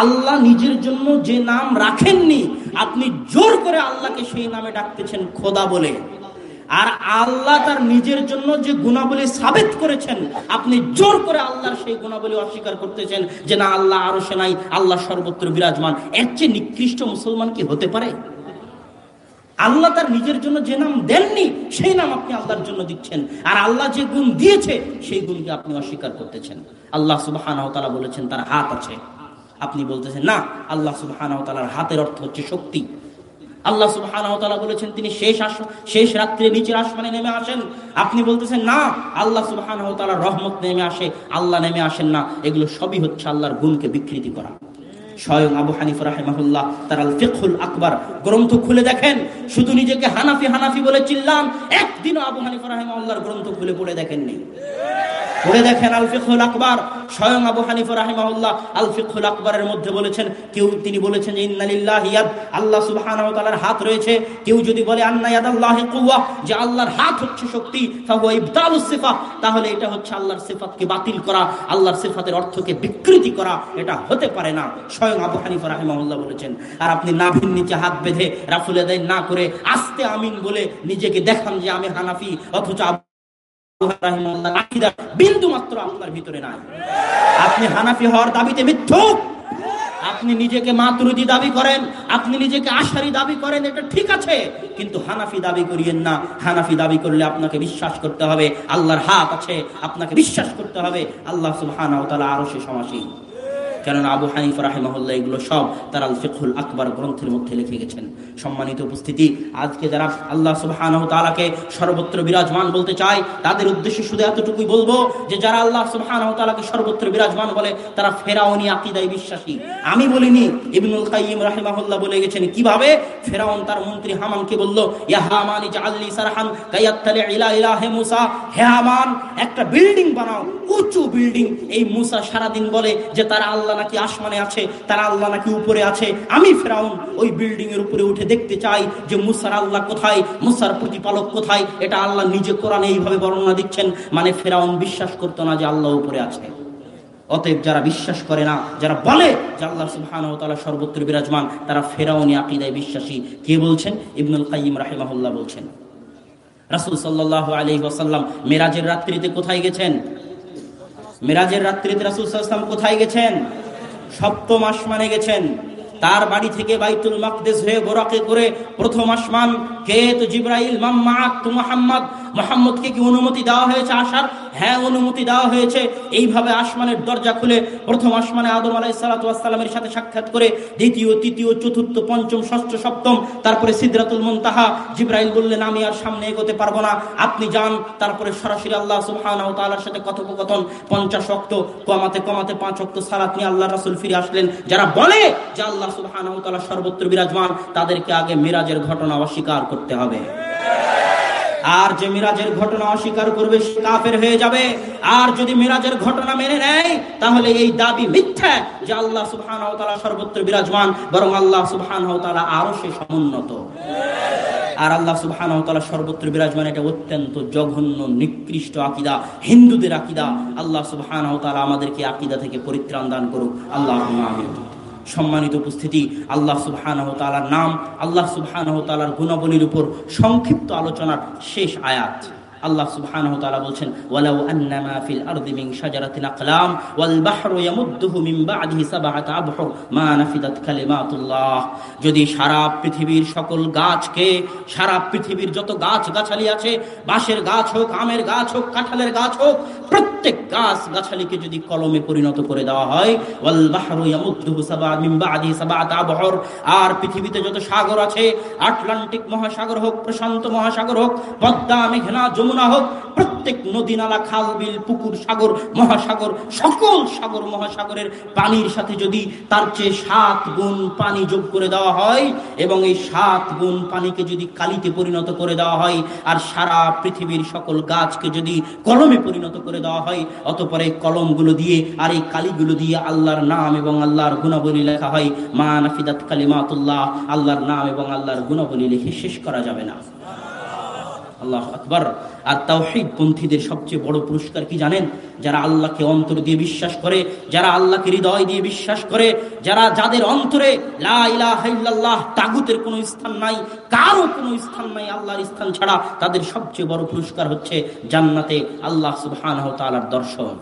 আল্লাহ নিজের জন্য যে নাম রাখেননি, আপনি জোর করে আল্লাহকে সেই নামে ডাকতেছেন খোদা বলে। আর আল্লাহ তার নিজের জন্য যে গুণাবলী সাবেত করেছেন, আপনি জোর করে আল্লাহর সেই গুণাবলী অস্বীকার করতেছেন যে না, আল্লাহ আরও সে নাই, আল্লাহ সর্বত্র বিরাজমান। এর চেয়ে নিকৃষ্ট মুসলমান কি হতে পারে? আল্লাহ তার নিজের জন্য যে নাম দেননি, সেই নাম আপনি আল্লাহর জন্য দিচ্ছেন। আর আল্লাহ যে গুণ দিয়েছে, সেই গুণকে আপনি অস্বীকার করতেছেন। আল্লাহ সুবাহ বলেছেন, তার হাত আছে। আপনি বলতেছেন, না, আল্লাহ তাআলার হাতের অর্থ হচ্ছে শক্তি। আল্লাহ সুবহানাহু তাআলা বলেছেন, তিনি শেষ শেষ রাত্রে নিচের আসমানে নেমে আসেন। আপনি বলতেছেন, না, আল্লাহ সুবহানাহু তাআলার রহমত নেমে আসে, আল্লাহ নেমে আসেন না। এগুলো সবই হচ্ছে আল্লাহর গুণকে বিকৃতি করা। স্বয়ং আবু হানিফ রাহেমাহুল্লাহ তার আল ফিকহুল আকবর গ্রন্থ খুলে দেখেন। শুধু নিজেকে হানাফি হানাফি বলে চিল্লাম একদিনও আবু হানিফ রাহেমাহুল্লাহর গ্রন্থ খুলে পড়ে দেখেননি। পড়ে দেখেন আল ফিকহুল আকবর। স্বয়ং আবু হানিফ রাহিমাহুল্লাহ আল ফিকহুল আকবরের মধ্যে বলেছেন, কেউ তিনি বলেছেন ইন্নালিল্লাহ ইয়াদ, আল্লাহ সুবহানাহু ওয়া তাআলার হাত রয়েছে। কেউ যদি বলে, আন্না ইয়াদাল্লাহি কুওয়া যে আল্লাহর হাত হচ্ছে শক্তি, ফাহুয়া ইবতালুস সিফাত, তাহলে এটা হচ্ছে আল্লাহর সিফাতকে বাতিল করা, আল্লাহর সিফাতের অর্থকে বিকৃতি করা, এটা হতে পারে না। স্বয়ং আবু হানিফ রাহিমাহুল্লাহ বলেছেন, আর আপনি নাভির নিচে হাত বেঁধে রাফুল আদায় না করে আস্তে আমিন বলে নিজেকে দেখান যে আমি হানাফি, অথচ বিন্দু মাত্র আপনার ভিতরে নাই। আপনি হানাফি হওয়ার দাবিতে মিথ্যুক। আপনি নিজেকে মাতরুদি দাবি করেন, আপনি নিজেকে আশারি দাবি করেন, এটা ঠিক আছে। কিন্তু হানাফি দাবি করিয়েন না। হানাফি দাবি করলে আপনাকে বিশ্বাস করতে হবে, আল্লাহর হাত আছে, আপনাকে বিশ্বাস করতে হবে। আল্লাহ সুবহানাহু ওয়া তাআলা আরও সে সমাসী কেননা আবু হানিফ রাহেমহল্লা এগুলো সব তার আল ফিকুল আকবর গ্রন্থের মধ্যে লিখে গেছেন। সম্মানিত উপস্থিতি, আজকে যারা আল্লাহ সুবাহ তালাকে সর্বত্র বিরাজমান বলতে চায়, তাদের উদ্দেশ্যে শুধু এতটুকুই বলব যে যারা আল্লাহ সুবাহ তালাকে সর্বত্র বিরাজমান বলে, তারা ফেরাউনি আকিদায় বিশ্বাসী। আমি বলিনি, ইবনুল কাইম রাহেমাহুল্লাহ বলে গেছেন, কীভাবে? ফেরাউন তার মন্ত্রী হামানকে বলল একটা বিল্ডিং বানাও, উঁচু বিল্ডিং। এই মুসা সারাদিন বলে যে তারা নাকি আসমানে আছে, তারা আল্লাহ নাকি উপরে আছে। আমি ফেরাউন ওই বিল্ডিং এর উপরে উঠে দেখতে চাই যে মুসার আল্লাহ কোথায়, মুসার প্রতিপালক কোথায়, এটা আল্লাহ নিজে কোরআনে এইভাবে বর্ণনা দিচ্ছেন। মানে ফেরাউন বিশ্বাস করতো না যে আল্লাহ উপরে আছে। অতএব যারা বিশ্বাস করে না, যারা বলে যে আল্লাহ সুবহানাহু ওয়া তাআলা সর্বত্র বিরাজমান, তারা ফেরাউনি আকীদায় বিশ্বাসী। কে বলছেন? ইবনুল কাইয়িম রাহিমাহুল্লাহ বলছেন। রাসূল সাল্লাল্লাহু আলাইহি ওয়াসাল্লাম মেরাজের রাত্রিতে কোথায় গেছেন? মেরাজের রাত্রিতে রাসূল ওয়াসাল্লাম কোথায় গেছেন? সপ্তম মানে গেছেন। তার বাড়ি থেকে বাইতুল মাকদেশ হয়ে বোরাকে করে প্রথম আসমান। কে তো জিব্রাইল মাম্মাক তু মোহাম্মদ? মোহাম্মদকে কি অনুমতি দেওয়া হয়েছে আসার হ্যাঁ অনুমতি দেওয়া হয়েছে। এইভাবে আসমানের দরজা খুলে প্রথম আসমানে আদম আলাই সালাতামের সাথে সাক্ষাৎ করে দ্বিতীয়, তৃতীয়, চতুর্থ, পঞ্চম, ষষ্ঠ, সপ্তম, তারপরে সিদ্ধাতুল মুনতাহা, জিব্রাইল বললেন, আমি আর সামনে এগোতে পারব না। আপনি যান। তারপরে সরাসরি আল্লাহ সুবহানাহু তাআলার সাথে কথোপকথন। পঞ্চাশ অক্ত কমাতে কমাতে পাঁচ অক্ত সালাত নিয়ে আল্লাহ রাসূল ফিরে আসলেন। যারা বলে যে আল্লাহ তাআলা সর্বত্র বিরাজমান, তাদেরকে আগে মিরাজের ঘটনা অস্বীকার করতে হবে। আর যে মিরাজের ঘটনা অস্বীকার করবে, সে কাফের হয়ে যাবে। আর যদি মিরাজের ঘটনা মেনে নেয়, তাহলে এই দাবি মিথ্যা যে আল্লাহ তাআলা সর্বত্র বিরাজমান, বরং আল্লাহ তাআলা আরও সে সমুন্নত। আর আল্লাহ তাআলা সর্বত্র বিরাজমান, এটা অত্যন্ত জঘন্য, নিকৃষ্ট আকিদা, হিন্দুদের আকিদা। আল্লাহ সুবহানাহু ওয়া আমাদেরকে আকিদা থেকে পরিত্রাণ দান করুক। আল্লাহুম্মা আমিন। সম্মানিত উপস্থিতি, আল্লাহ সুবহানাহু তাআলার নাম, আল্লাহ সুবহানাহু তাআলার গুণাবলীর উপর সংক্ষিপ্ত আলোচনার শেষ আয়াত। আল্লাহ সুবহানাহু তাআলা বলছেন, ওয়ালাউ আন্নামা ফিল আরদি মিন শাজারাতিন আকলাম ওয়াল বাহরু ইয়ামুদ্দুহু মিন বা'দিহি সাবআতা আবহুর মা নাফিদাত কালিমাতুল্লাহ। যদি সারা পৃথিবীর সকল গাছকে, সারা পৃথিবীর যত গাছ গাছালি আছে, বাঁশের গাছ হোক, আমের গাছ হোক, কাঁঠালের গাছ হোক, প্রত্যেক গাছ গাছালিকে যদি কলমে পরিণত করে দেওয়া হয়, ওয়াল বাহরু ইয়ামুদ্দুহু সাবআ মিন বা'দিহি সাবআতা আবহুর, আর পৃথিবীতে যত সাগর আছে, আটলান্টিক মহাসাগর হোক, প্রশান্ত মহাসাগর হোক, পদ্মা, মেঘনা হোক, প্রত্যেক নদী নালা খাল বিল পুকুর সাগর, মহাসাগর, সকল সাগর, মহাসাগরের পানির সাথে যদি তার চেয়ে সাত গুণ পানি যোগ করে দেওয়া হয় এবং এই সাত গুণ পানিকে যদি কালিতে পরিণত করে দেওয়া হয় আর সারা পৃথিবীর সকল গাছকে যদি কলমে পরিণত করে দেওয়া হয়, অতপরে কলমগুলো দিয়ে আর এই কালিগুলো দিয়ে আল্লাহর নাম এবং আল্লাহর গুণাবলী লেখা হয়, মা নাফিদাত কালিমাতুল্লাহ আল্লাহর নাম এবং আল্লাহর গুণাবলী লিখে শেষ করা যাবে না। আল্লাহ আকবর। আর তাওহিদ পন্থীদের সবচেয়ে বড় পুরস্কার কি জানেন? যারা আল্লাহকে অন্তর দিয়ে বিশ্বাস করে, যারা আল্লাহকে হৃদয় দিয়ে বিশ্বাস করে, যারা যাদের অন্তরে তাগুতের কোনো স্থান নাই, কারও কোনো স্থান নাই, আল্লাহর স্থান ছাড়া, তাদের সবচেয়ে বড় পুরস্কার হচ্ছে জান্নাতে আল্লাহ সুবহান তালার দর্শন।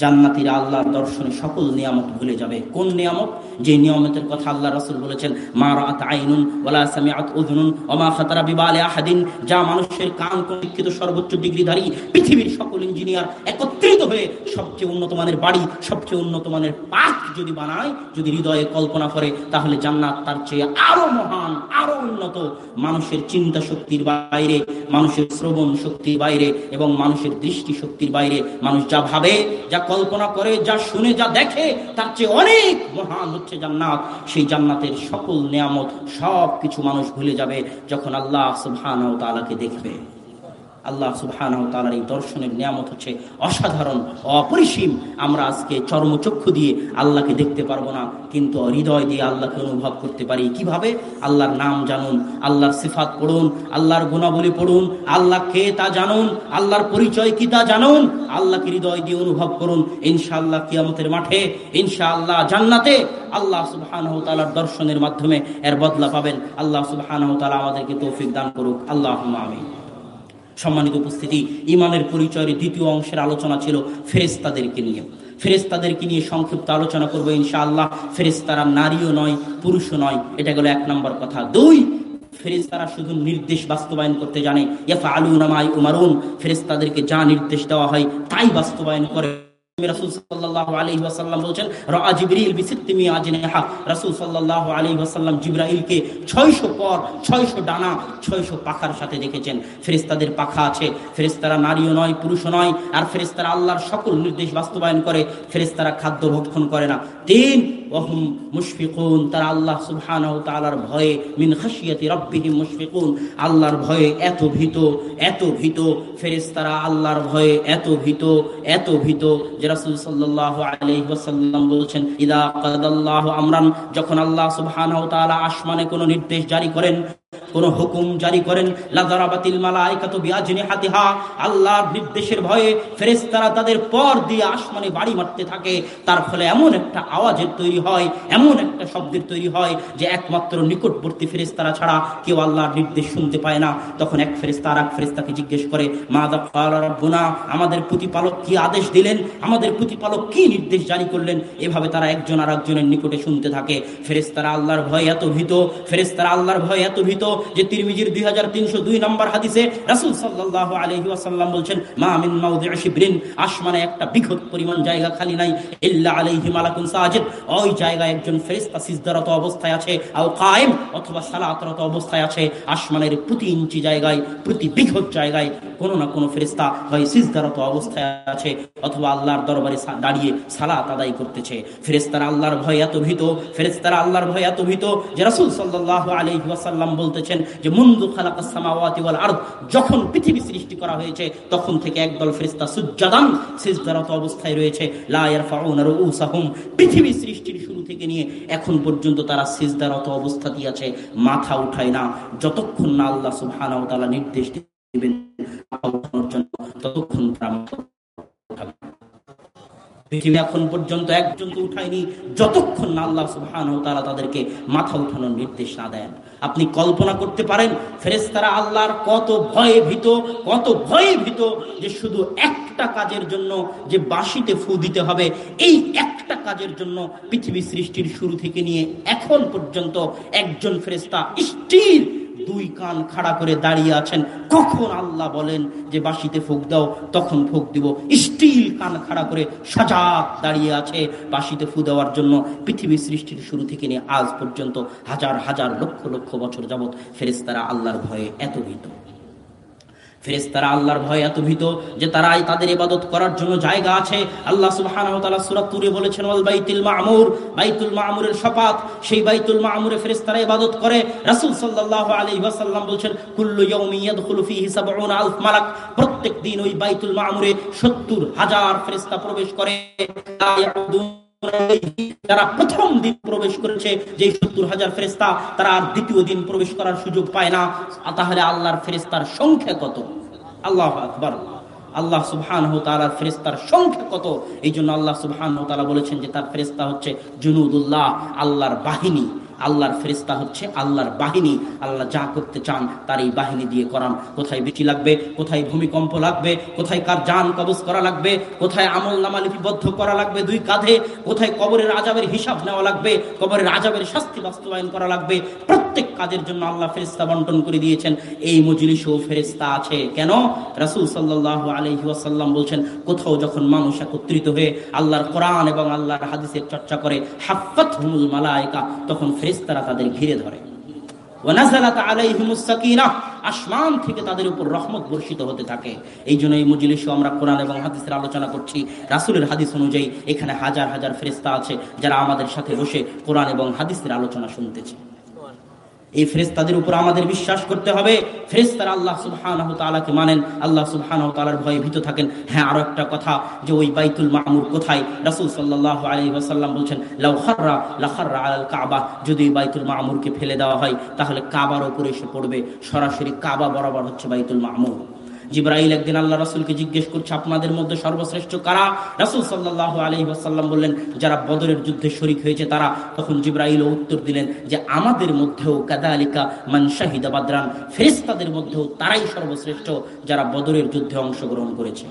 জান্নাতিরা আল্লাহর দর্শনে সকল নিয়ামত ভুলে যাবে। কোন নিয়ামত? যে নিয়ামতের কথা আল্লাহ রাসূল বলেছেন, মা রাআত আইনুন ওয়ালা সামিআত উযুনুন ওমা খাতারা বিবালে আহাদিন। যা মানুষের কোন শিক্ষিত সর্বোচ্চ ডিগ্রিধারী পৃথিবীর সকল ইঞ্জিনিয়ার একত্রিত হয়ে সবচেয়ে উন্নত মানের বাড়ি, সবচেয়ে উন্নত মানের পার্ক যদি বানায়, যদি হৃদয়ে কল্পনা করে, তাহলে জান্নাত তার চেয়ে আরও মহান, আরও উন্নত। মানুষের চিন্তা শক্তির বাইরে, মানুষের শ্রবণ শক্তির বাইরে এবং মানুষের দৃষ্টি শক্তির বাইরে মানুষ যা ভাবে, যা কল্পনা করে, যা শুনে, যা দেখে, তার চেয়ে অনেক মহান হচ্ছে জান্নাত। সেই জান্নাতের সকল নিয়ামত সব কিছু মানুষ ভুলে যাবে যখন আল্লাহ সুবহানাহু ও তালাকে দেখবে। আল্লাহ সুবহানাহু ওয়া তাআলার এই দর্শনের নিয়ামত হচ্ছে অসাধারণ, অপরিসীম। আমরা আজকে চর্মচক্ষু দিয়ে আল্লাহকে দেখতে পারব না, কিন্তু হৃদয় দিয়ে আল্লাহকে অনুভব করতে পারি। কীভাবে? আল্লাহর নাম জানুন, আল্লাহর সিফাত পড়ুন, আল্লাহর গুণাবলী পড়ুন, আল্লাহ কে তা জানুন, আল্লাহর পরিচয় কি তা জানুন, আল্লাহকে হৃদয় দিয়ে অনুভব করুন। ইনশাআল্লাহ কিয়ামতের মাঠে, ইনশাআল্লাহ জান্নাতে আল্লাহ সুবহানাহু ওয়া তাআলার দর্শনের মাধ্যমে এর বদলা পাবেন। আল্লাহ সুবহানাহু ওয়া আমাদেরকে তৌফিক দান করুক। আল্লাহ আমিন। সম্মানিত উপস্থিতি, ইমানের পরিচয়ের দ্বিতীয় অংশের আলোচনা ছিল ফেরেস্তাদেরকে নিয়ে। ফেরেস্তাদেরকে নিয়ে সংক্ষিপ্ত আলোচনা করব ইনশাআল্লাহ। ফেরেস্তারা নারীও নয়, পুরুষও নয়, এটা গেল এক নম্বর কথা। দুই ফেরেস্তারা শুধু নির্দেশ বাস্তবায়ন করতে জানে। ইয়া আলু নামাই উমারুন ফেরেস্তাদেরকে যা নির্দেশ দেওয়া হয় তাই বাস্তবায়ন করে। রাসূল সাল্লাল্লাহু আলাইহি ওয়াসাল্লাম বলেন রাআ জিবরিল বিসিত্তিমি আজনিহা রাসূল সাল্লাল্লাহু আলাইহি ওয়াসাল্লাম জিবরাইলকে 600 পর 600 ডানা 600 পাখার সাথে দেখেছেন। ফেরেশতাদের পাখা আছে। ফেরেশতারা নারীও নয়, পুরুষও নয়। আর ফেরেশতারা আল্লাহর সকল নির্দেশ বাস্তবায়ন করে। খাদ্য ভক্ষণ করে না। তিন মুশফিকুন, তারা আল্লাহ সুবহানাহু ভয়ে, মিন মুশফিকুন। আল্লাহর ভয়ে এত ভীত এত ভীত। ফেরেশতারা আল্লাহর ভয়ে এত ভীত এত ভীত, যে আমরান যখন আল্লাহ সুবহানাহু আসমানে কোনো নির্দেশ জারি করেন কোন হুকুম জারি করেন আল্লাহর নির্দেশের ভয়ে ফেরেশতারা তাদের পর দিয়ে আসমানে বাড়ি মারতে থাকে। তার ফলে এমন একটা আওয়াজের তৈরি হয়, এমন একটা শব্দের তৈরি হয় যে একমাত্র নিকটবর্তী ফেরেশতারা ছাড়া কেউ আল্লাহর নির্দেশ শুনতে পায় না। তখন এক ফেরেশতা আর এক ফেরেশতাকে জিজ্ঞেস করে, মা দা আমাদের প্রতিপালক কি আদেশ দিলেন? আমাদের প্রতিপালক কি নির্দেশ জারি করলেন? এভাবে তারা একজন আর একজনের নিকটে শুনতে থাকে। ফেরেশতারা আল্লাহর ভয় এত ভীত, ফেরেশতারা আল্লাহর ভয় এত ভীত যে তিরমিজির দুই হাজার তিনশো দুই নম্বর হাদিসে রাসুল সাল্লাহ আলহি আসাল্লাম বলছেন, মা মিন মাউদি আসমানে একটা বিঘত পরিমাণ জায়গা খালি নাই, ইল্লা আলাইহি মালাকুন সাজিদ। ওই জায়গায় একজন ফেরেশতা সিজদারত অবস্থায় আছে, আও কায়েম অথবা সালাতরত অবস্থায় আছে। আসমানের প্রতি ইঞ্চি জায়গায়, প্রতি বিঘত জায়গায় কোনো না কোনো ফেরেশতা হয় সিজদারত অবস্থায় আছে অথবা আল্লাহর দরবারে দাঁড়িয়ে সালাত আদায় করতেছে। ফেরেশতারা আল্লাহর ভয় এত ভীত, ফেরেশতারা আল্লাহর ভয় এত ভীত যে রাসূল সাল্লাল্লাহু আলাইহি ওয়াসাল্লাম বলতেছেন যে মুনযু খালাকাস সামাওয়াতি ওয়াল যখন পৃথিবী সৃষ্টি করা হয়েছে, তখন থেকে একদল ফেরেশতা সুজ্জাদান সিজদারত অবস্থায় রয়েছে। লা ইয়ারফাউনা রুউসাহুম। পৃথিবী সৃষ্টির শুরু থেকে নিয়ে এখন পর্যন্ত তারা সিজদারত অবস্থাতেই আছে মাথা উঠায় না। যতক্ষণ না আল্লাহ সুবহানাহু ওয়া তাআলা নির্দেশ দিবেন, ততক্ষণ তারা। পৃথিবী এখন পর্যন্ত একজন তো উঠায়নি যতক্ষণ না আল্লাহ সুবহানাহু তাআলা তাদেরকে মাথা উঠানোর নির্দেশ না দেন। আপনি কল্পনা করতে পারেন, ফেরেশতারা আল্লাহর কত ভয়ে ভীত, কত ভয়ে ভীত যে শুধু একটা কাজের জন্য যে বাঁশিতে ফু দিতে হবে, এই একটা কাজের জন্য পৃথিবী সৃষ্টির শুরু থেকে নিয়ে এখন পর্যন্ত একজন ফেরেশতা স্থির দুই কান খাড়া করে দাঁড়িয়ে আছেন। কখন আল্লাহ বলেন যে বাসিতে ফুক দাও, তখন ফুক দিব। স্টিল কান খাড়া করে সজাগ দাঁড়িয়ে আছে বাসিতে ফু দেওয়ার জন্য পৃথিবী সৃষ্টির শুরু থেকে নিয়ে আজ পর্যন্ত হাজার হাজার লক্ষ লক্ষ বছর যাবৎ ফেরেস্তারা আল্লাহর ভয়ে এত ভীত। ফেরেশতারা আল্লাহর এত ভীত যে তাদের ইবাদত করার জন্য জায়গা আছে। আল্লাহ সুবহানাহু ওয়া তাআলা সূরা তুরে বলেছেন বাইতুল মামুর বাইতুল মামুরের শপথ সেই বাইতুল মামুরে ফেরেশতারা ইবাদত করে। রাসূল সাল্লাল্লাহু আলাইহি ওয়াসাল্লাম বলেছেন, কুল্লু ইয়াদখুলু ফীহি 70 আলফ মালাক প্রত্যেক দিন ওই বাইতুল মামুরে 70 হাজার ফেরেস্তা প্রবেশ করে। যারা প্রথম দিন প্রবেশ করেছে যে সত্তর হাজার ফেরেস্তা তারা আর দ্বিতীয় দিন প্রবেশ করার সুযোগ পায় না। তাহলে আল্লাহর ফেরেস্তার সংখ্যা কত? আল্লাহ আকবর। আল্লাহ সুবহান তালার ফেরেস্তার সংখ্যা কত? এই জন্য আল্লাহ সুবহান তালা বলেছেন যে তার ফেরেস্তা হচ্ছে জুনুদুল্লাহ, আল্লাহর বাহিনী। আল্লাহর ফেরেস্তা হচ্ছে আল্লাহর বাহিনী। আল্লাহ যা করতে চান তার এই বাহিনী দিয়ে করান। কোথায় বৃষ্টি লাগবে? কোথায় ভূমিকম্প লাগবে? কোথায় কার যান কবজ করা লাগবে? কোথায় আমল নামা লিপিবদ্ধ করা লাগবে দুই কাঁধে? কোথায় কবরের আজাবের হিসাব নেওয়া লাগবে? কবরের আজাবের শাস্তি বাস্তবায়ন করা লাগবে? প্রত্যেক কাজের জন্য আল্লাহ ফেরেস্তা বন্টন করে দিয়েছেন। এই মজলিসেও ফেরেস্তা আছে। কেন? রাসূল সাল্লাল্লাহু আলাইহি ওয়াসাল্লাম বলছেন, কোথাও যখন মানুষ একত্রিত হয়ে আল্লাহর কোরআন এবং আল্লাহর হাদিসের চর্চা করে, হাফাত হুমুল মালায়েকা তখন ফেরেস্তারা তাদের ঘিরে ধরে। আসমান থেকে তাদের উপর রহমত বর্ষিত হতে থাকে। এই জন্য এই মজলিসে আমরা কোরআন এবং হাদিসের আলোচনা করছি। রাসূলের হাদিস অনুযায়ী এখানে হাজার হাজার ফেরিস্তা আছে যারা আমাদের সাথে বসে কোরআন এবং হাদিসের আলোচনা শুনতেছে। এই ফ্রেস্তাদের উপর আমাদের বিশ্বাস করতে হবে। ফ্রেস্তারা আল্লাহ সুলহানাহ তালাকে মানেন। আল্লাহ সুলহানাহ তালার ভয়ে ভীত থাকেন। হ্যাঁ আরও একটা কথা, যে ওই বাইতুল মামুর কোথায়? রাসুল সাল্লাহ আলী ওয়াসাল্লাম বলছেন লাখাররা আল কাবা। যদি ওই বাইতুল মামুরকে ফেলে দেওয়া হয়, তাহলে কাবার ওপরে এসে পড়বে। সরাসরি কাবা বরাবর হচ্ছে বাইতুল মামুর। জিব্রাইল একদিন আল্লাহ রাসূলকে জিজ্ঞেস করছে, আপনাদের মধ্যে সর্বশ্রেষ্ঠ কারা? রাসূল সাল্লাল্লাহু আলাইহি ওয়াসাল্লাম বললেন, যারা বদরের যুদ্ধে শরীক হয়েছে তারা। তখন জিব্রাইল উত্তর দিলেন যে, আমাদের মধ্যেও কাদা আলিকা মান শাহিদা বাদরান, ফেরেশতাদের মধ্যেও তারাই সর্বশ্রেষ্ঠ যারা বদরের যুদ্ধে অংশগ্রহণ করেছে।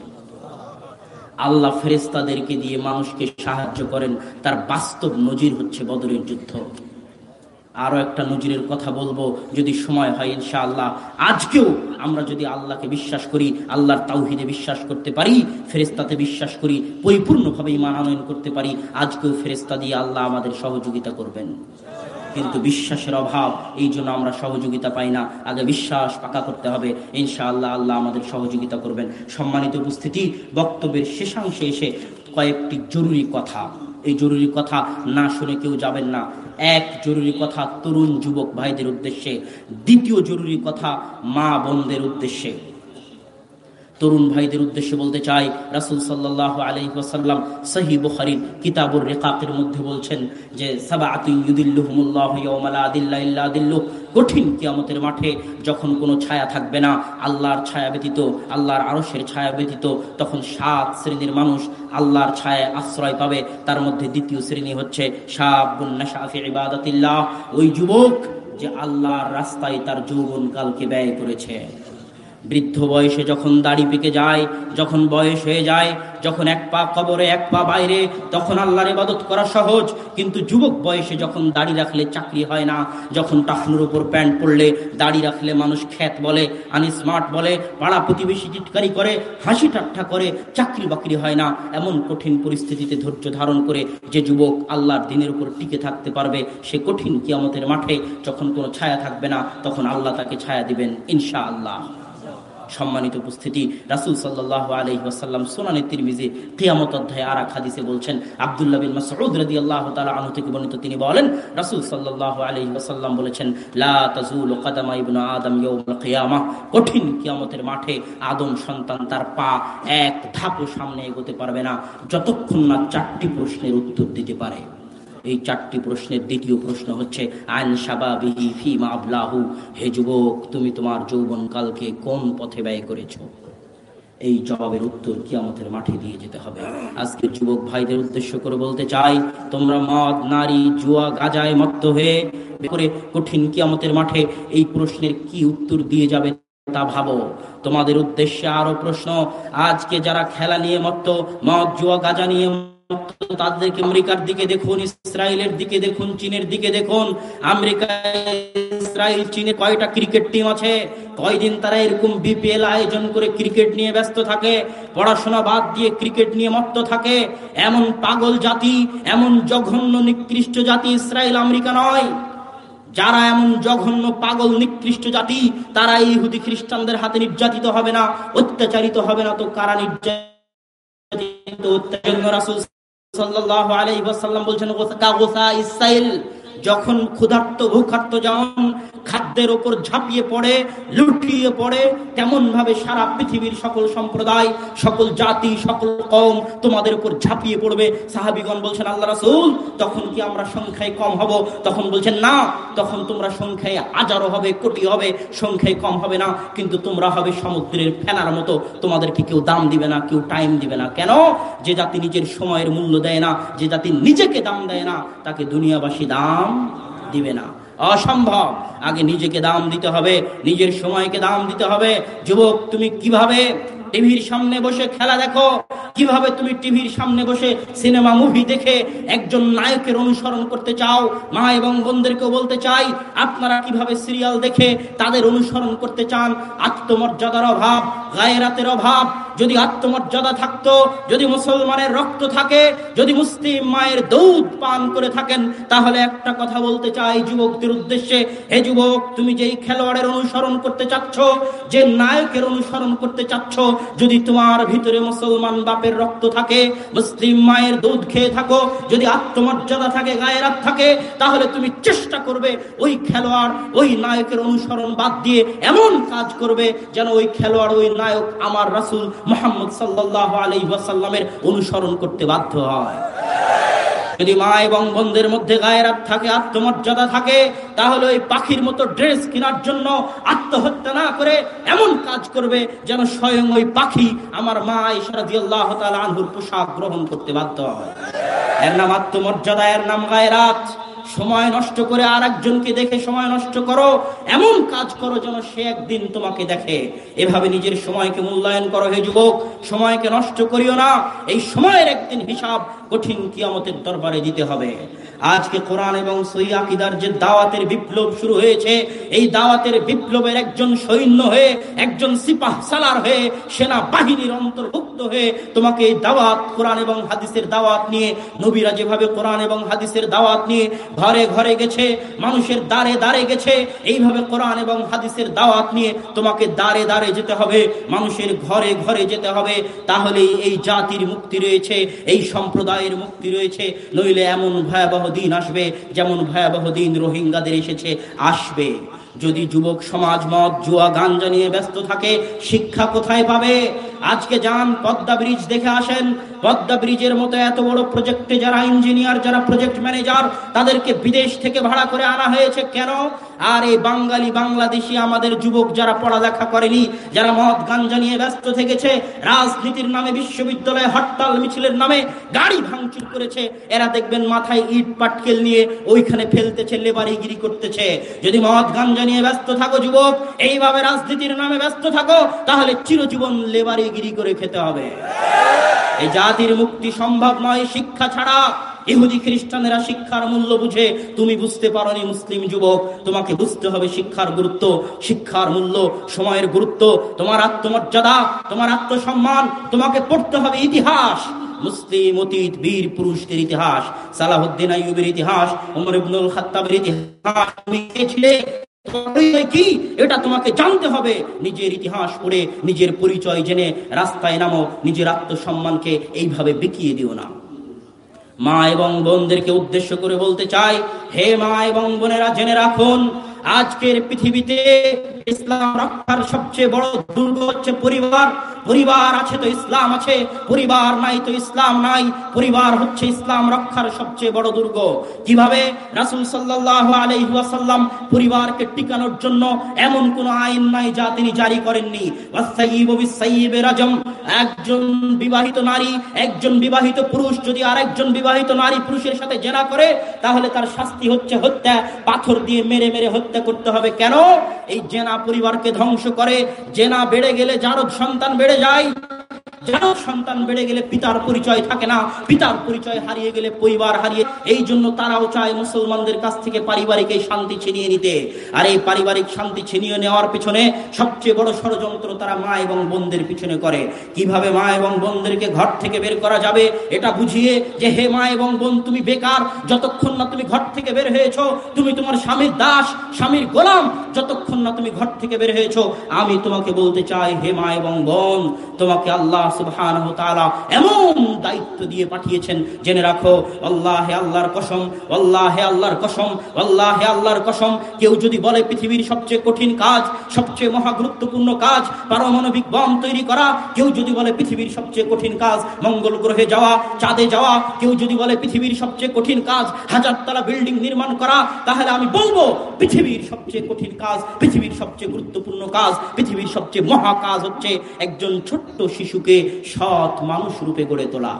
আল্লাহ ফেরেশতাদেরকে দিয়ে মানুষকে সাহায্য করেন, তার বাস্তব নজির হচ্ছে বদরের যুদ্ধ। আরও একটা নজিরের কথা বলব, যদি সময় হয় ইনশাআল্লাহ। আজকেও আমরা যদি আল্লাহকে বিশ্বাস করি, আল্লাহর তাওহিদে বিশ্বাস করতে পারি ফেরেস্তাতে বিশ্বাস করি, পরিপূর্ণভাবে ইমান আনয়ন করতে পারি, আজকেও ফেরেস্তা দিয়ে আল্লাহ আমাদের সহযোগিতা করবেন। কিন্তু বিশ্বাসের অভাব, এই জন্য আমরা সহযোগিতা পাই না। আগে বিশ্বাস পাকা করতে হবে, ইনশাআল্লাহ আল্লাহ আমাদের সহযোগিতা করবেন। সম্মানিত উপস্থিতি, বক্তব্যের শেষাংশে এসে কয়েকটি জরুরি কথা। এই জরুরি কথা না শুনে কেউ যাবেন না। এক জরুরি কথা তরুণ যুবক ভাইদের উদ্দেশ্যে দ্বিতীয় জরুরি কথা মা বোনদের উদ্দেশ্যে। তরুণ ভাইদের উদ্দেশ্যে বলতে চাই, রাসুল সাল্লাহ আলহি ওয়াসাল্লাম সহি বুখারির কিতাবুর রেকাকের মধ্যে বলছেন যে সাবাতুল্লাহ কঠিন কিয়ামতের মাঠে যখন কোনো ছায়া থাকবে না, আল্লাহর ছায়া ব্যতীত, আল্লাহর আরসের ছায়া ব্যতীত, তখন সাত শ্রেণির মানুষ আল্লাহর ছায়া আশ্রয় পাবে। তার মধ্যে দ্বিতীয় শ্রেণি হচ্ছে ওই যুবক যে আল্লাহর রাস্তায় তার যৌবন কালকে ব্যয় করেছে। বৃদ্ধ বয়সে যখন দাড়ি পেকে যায়, যখন বয়স হয়ে যায়, যখন এক পা কবরে, এক পা বাইরে, তখন আল্লাহর ইবাদত করা সহজ। কিন্তু যুবক বয়সে যখন দাড়ি রাখলে চাকরি হয় না, যখন টাফনুর উপর প্যান্ট পরলে দাড়ি রাখলে মানুষ খ্যাত বলে, আনি স্মার্ট বলে, পাড়া প্রতিবেশী চিৎকারি করে, হাসি ঠাট্টা করে, চাকরি বাকরি হয় না, এমন কঠিন পরিস্থিতিতে ধৈর্য ধারণ করে যে যুবক আল্লাহর দিনের উপর টিকে থাকতে পারবে, সে কঠিন কিয়ামতের মাঠে যখন কোনো ছায়া থাকবে না, তখন আল্লাহ তাকে ছায়া দিবেন ইনশা আল্লাহ সম্মানিত উপস্থিতি। রাসুল সাল্লাহ আলহি ওয়াসাল্লাম সোনানি তিরমিজি কিয়ামত অধ্যায় আর এক হাদিসে বলছেন, আবদুল্লাহ বিন মাসউদ রাদিয়াল্লাহু তাআলা আনহু থেকে বর্ণিত তিনি বলেন, রাসূল সাল্লাল্লাহু আলাইহি ওয়াসাল্লাম বলেছেন, লা তাজুলু কাদামা ইবনু আদম ইয়াউমুল কিয়ামah কঠিন কিয়ামতের মাঠে আদম সন্তান তার পা এক ধাপও সামনে এগোতে পারবে না, যতক্ষণ না চারটি প্রশ্নের উত্তর দিতে পারে। এই চারটি প্রশ্নের দ্বিতীয় প্রশ্ন হচ্ছে আইন সাবাবিহি ফি মাবলাহু হে যুবক, তুমি তোমার যৌবন কালকে কোন পথে ব্যয় করেছ? এই জবাবের উত্তর কি আমাদের মাঠে দিয়ে যেতে হবে। আজকে যুবক ভাইদের উদ্দেশ্য করে বলতে চাই, তোমরা মদ, নারী, জুয়া, গাজায় মত্ত হয়ে করে কঠিন কিয়ামতের মাঠে এই প্রশ্নের কি উত্তর দিয়ে যাবে তা ভাবো। তোমাদের উদ্দেশ্যে আরও প্রশ্ন, আজকে যারা খেলা নিয়ে মত্ত, মদ, জুয়া, গাজা নিয়ে তাদেরকে আমেরিকার দিকে দেখুন, ইসরায়েলের দিকে দেখুন, চীনের দিকে দেখুন। আমেরিকা, ইসরায়েল, চীনে কয়টা ক্রিকেট টিম আছে? কয়দিন তারা এরকম বিপিএল আয়োজন করে ক্রিকেট নিয়ে ব্যস্ত থাকে, পড়াশোনা বাদ দিয়ে ক্রিকেট নিয়ে মত্ত থাকে? এমন পাগল জাতি, এমন জঘন্য নিকৃষ্ট জাতি ইসরায়েল আমেরিকা নয়। যারা এমন জঘন্য, পাগল, নিকৃষ্ট জাতি, তারা ইহুদি খ্রিস্টানদের হাতে নির্যাতিত হবে না, অত্যাচারিত হবে না। তো কারা নির্যাতিত? আলাই বলছেন যখন ক্ষুধার্ত ভূখার্ত যেমন খাদ্যের ওপর ঝাঁপিয়ে পড়ে, লুটিয়ে পড়ে তেমন ভাবে সারা পৃথিবীর সকল সম্প্রদায়, সকল জাতি, সকল কম তোমাদের উপর ঝাঁপিয়ে পড়বে। সাহাবিগণ বলছেন, আল্লাহ রাসুল, তখন কি আমরা সংখ্যায় কম হব? তখন বলছেন, না, তখন তোমরা সংখ্যায় হাজারো হবে, কোটি হবে, সংখ্যায় কম হবে না, কিন্তু তোমরা হবে সমুদ্রের ফেনার মতো। তোমাদেরকে কেউ দাম দিবে না, কেউ টাইম দিবে না। কেন? যে জাতি নিজের সময়ের মূল্য দেয় না, যে জাতি নিজেকে দাম দেয় না, তাকে দুনিয়াবাসী দাম দিবে না। অসম্ভব। আগে নিজেকে দাম দিতে হবে নিজের সময়কে দাম দিতে হবে। যুবক তুমি কীভাবে টিভির সামনে বসে খেলা দেখো। কীভাবে তুমি টিভির সামনে বসে সিনেমা মুভি দেখে একজন নায়কের অনুসরণ করতে চাও? মা এবং বোনদেরকেও বলতে চাই, আপনারা কীভাবে সিরিয়াল দেখে তাদের অনুসরণ করতে চান? আত্মমর্যাদার অভাব, গায়েরাতের অভাব, যদি আত্মমর্যাদা থাকতো, যদি মুসলমানের রক্ত থাকে, যদি মুসলিম মায়ের দৌদ পান করে থাকেন, তাহলে একটা কথা বলতে চাই যুবকদের উদ্দেশ্যে। হে যুবক, তুমি যেই খেলোয়াড়ের অনুসরণ করতে চাচ্ছ, যে নায়কের অনুসরণ করতে চাচ্ছ যদি তোমার ভিতরে মুসলমান বাপের রক্ত থাকে, মুসলিম মায়ের দুধ খেয়ে থাকো, যদি আত্মমর্যাদা থাকে গায়েরাত থাকে, তাহলে তুমি চেষ্টা করবে ওই খেলোয়াড়, ওই নায়কের অনুসরণ বাদ দিয়ে এমন কাজ করবে যেন ওই খেলোয়াড়, ওই নায়ক আমার রাসুল মোহাম্মদ সাল্লাহ আলী ওয়াসাল্লামের অনুসরণ করতে বাধ্য হয়। যদি মা এবং বন্ধের মধ্যে গায়েরাত থাকে, আত্মমর্যাদা থাকে, তাহলে ওই পাখির মতো ড্রেস কেনার জন্য আত্মহত্যা না করে এমন কাজ করবে যেন স্বয়ং ওই পাখি আমার মা ইশারাদি আল্লাহ আনহুর পোশাক গ্রহণ করতে বাধ্য হয়। এর নাম আত্মমর্যাদা, এর নাম গায়েরাত সময় নষ্ট করে আর একজনকে দেখে সময় নষ্ট করো, এমন কাজ করো যেন সে একদিন তোমাকে দেখে। এভাবে নিজের সময়কে মূল্যায়ন করো হে যুবক, সময়কে নষ্ট করিও না। এই সময়ের একদিন হিসাব কঠিন কিয়ামতের দরবারে দিতে হবে। আজকে কোরআন এবং সই আকিদার যে দাওয়াতের বিপ্লব শুরু হয়েছে, এই দাওয়াতের বিপ্লবের একজন সৈন্য হয়ে, একজন সিপাহ সালার হয়ে সেনা বাহিনীর অন্তর্ভুক্ত হয়ে তোমাকে এই দাওয়াত, কোরআন এবং হাদিসের দাওয়াত নিয়ে, নবীরা যেভাবে কোরআন এবং হাদিসের দাওয়াত নিয়ে ঘরে ঘরে গেছে, মানুষের দ্বারে দ্বারে গেছে, এইভাবে কোরআন এবং হাদিসের দাওয়াত নিয়ে তোমাকে দ্বারে দ্বারে যেতে হবে, মানুষের ঘরে ঘরে যেতে হবে। তাহলেই এই জাতির মুক্তি রয়েছে, এই সম্প্রদায়ের মুক্তি রয়েছে। নইলে এমন ভয়াবহ দিন আসবে, যেমন ভয়াবহ দিন রোহিঙ্গাদের এসেছে, আসবে। যদি যুবক সমাজ মদ, জুয়া, গাঞ্জা নিয়ে ব্যস্ত থাকে, শিক্ষা কোথায় পাবে? আজকে যান পদ্মা ব্রিজ দেখে আসেন। পদ্মা ব্রিজের মতো এত বড় প্রজেক্টে যারা ইঞ্জিনিয়ার যারা প্রজেক্ট ম্যানেজার তাদেরকে বিদেশ থেকে ভাড়া করে আনা হয়েছে। কেন? আর এই বাঙালি বাংলাদেশি আমাদের যুবক যারা পড়ালেখা করেনি, যারা মদ গাঞ্জা নিয়ে ব্যস্ত থেকেছে, রাজনীতির নামে, বিশ্ববিদ্যালয়ে হরতাল মিছিলের নামে গাড়ি ভাঙচুর করেছে, এরা দেখবেন মাথায় ইট পাটকেল নিয়ে ওইখানে ফেলতেছে, লেবারিগিরি করতেছে। যদি মদ গাঞ্জা নিয়ে ব্যস্ত থাকো যুবক, এইভাবে রাজনীতির নামে ব্যস্ত থাকো, তাহলে চিরজীবন লেবারিগিরি করে খেতে হবে। এই জাতির মুক্তি সম্ভব নয়, শিক্ষা ছাড়া ইহুদি খ্রিস্টানেরা শিক্ষার মূল্য বুঝে, তুমি বুঝতে পারোনি মুসলিম যুবক, তোমাকে বুঝতে হবে শিক্ষার গুরুত্ব, শিক্ষার মূল্য, সময়ের গুরুত্ব, তোমার আত্মমর্যাদা, তোমার আত্মসম্মান, তোমাকে পড়তে হবে ইতিহাস। মুসলিম অতীত বীর পুরুষদের ইতিহাস, সালাহুদ্দিন আইয়ুবের ইতিহাস, ওমর ইবনুল খাত্তাবের ইতিহাস, তুমি কে ছিলে? কি? এটা তোমাকে জানতে হবে। নিজের ইতিহাস পড়ে, নিজের পরিচয় জেনে রাস্তায় নামো, নিজের আত্মসম্মানকে এইভাবে বিকিয়ে দিও না। মা এবং বোনদেরকে উদ্দেশ্য করে বলতে চাই, হে মা এবং বোনেরা জেনে রাখুন, আজকের পৃথিবীতে ইসলাম রক্ষার সবচেয়ে বড় দুর্গ হচ্ছে পরিবার। পরিবার আছে তো ইসলাম আছে, পরিবার নাই তো ইসলাম নাই, পরিবার হচ্ছে ইসলাম রক্ষার সবচেয়ে বড় দুর্গ। কীভাবে রাসুল সাল্লাহ আলহাসাল্লাম পরিবারকে টিকানোর জন্য এমন কোন আইন নাই যা তিনি জারি করেননি? একজন বিবাহিত নারী, একজন বিবাহিত পুরুষ, যদি আরেকজন বিবাহিত নারী পুরুষের সাথে জেনা করে, তাহলে তার শাস্তি হচ্ছে হত্যা। পাথর দিয়ে মেরে মেরে হত্যা করতে হবে। কেন? এই জেনা পরিবারকে ধ্বংস করে। জেনা বেড়ে গেলে যার সন্তান বেড়ে যায়। যার সন্তান বেড়ে গেলে পিতার পরিচয় থাকে না, পিতার পরিচয় হারিয়ে গেলে পরিবার হারিয়ে, এই জন্য তারাও চায় মুসলমানদের কাছ থেকে পারিবারিক এই শান্তি ছিনিয়ে নিতে। আর এই পারিবারিক শান্তি ছিনিয়ে নেওয়ার পিছনে সবচেয়ে বড় ষড়যন্ত্র তারা মা এবং বোনদের পিছনে করে। কীভাবে মা এবং বোনদেরকে ঘর থেকে বের করা যাবে, এটা বুঝিয়ে যে হে মা এবং বোন, তুমি বেকার, যতক্ষণ না তুমি ঘর থেকে বের হয়েছো, তুমি তোমার স্বামীর দাস, স্বামীর গোলাম, যতক্ষণ না তুমি ঘর থেকে বের হয়েছো, আমি তোমাকে বলতে চাই, হে মা এবং বোন, তোমাকে আল্লাহ তাআলা এমন দায়িত্ব দিয়ে পাঠিয়েছেন। জেনে রাখো, আল্লাহে আল্লাহর কসম, আল্লাহে আল্লাহর কসম, আল্লাহে আল্লাহর কসম। কেউ যদি বলে পৃথিবীর সবচেয়ে কঠিন কাজ, সবচেয়ে মহা গুরুত্বপূর্ণ কাজ, পারমাণবিক বম তৈরি করা, কেউ যদি বলে পৃথিবীর সবচেয়ে কঠিন কাজ, মঙ্গল গ্রহে যাওয়া, চাঁদে যাওয়া, কেউ যদি বলে পৃথিবীর সবচেয়ে কঠিন কাজ হাজার বিল্ডিং নির্মাণ করা, তাহলে আমি বলব, পৃথিবীর সবচেয়ে কঠিন কাজ, পৃথিবীর সবচেয়ে গুরুত্বপূর্ণ কাজ, পৃথিবীর সবচেয়ে মহা কাজ হচ্ছে একজন ছোট্ট শিশুকে সৎ মানুষ রূপে গড়ে তোলা।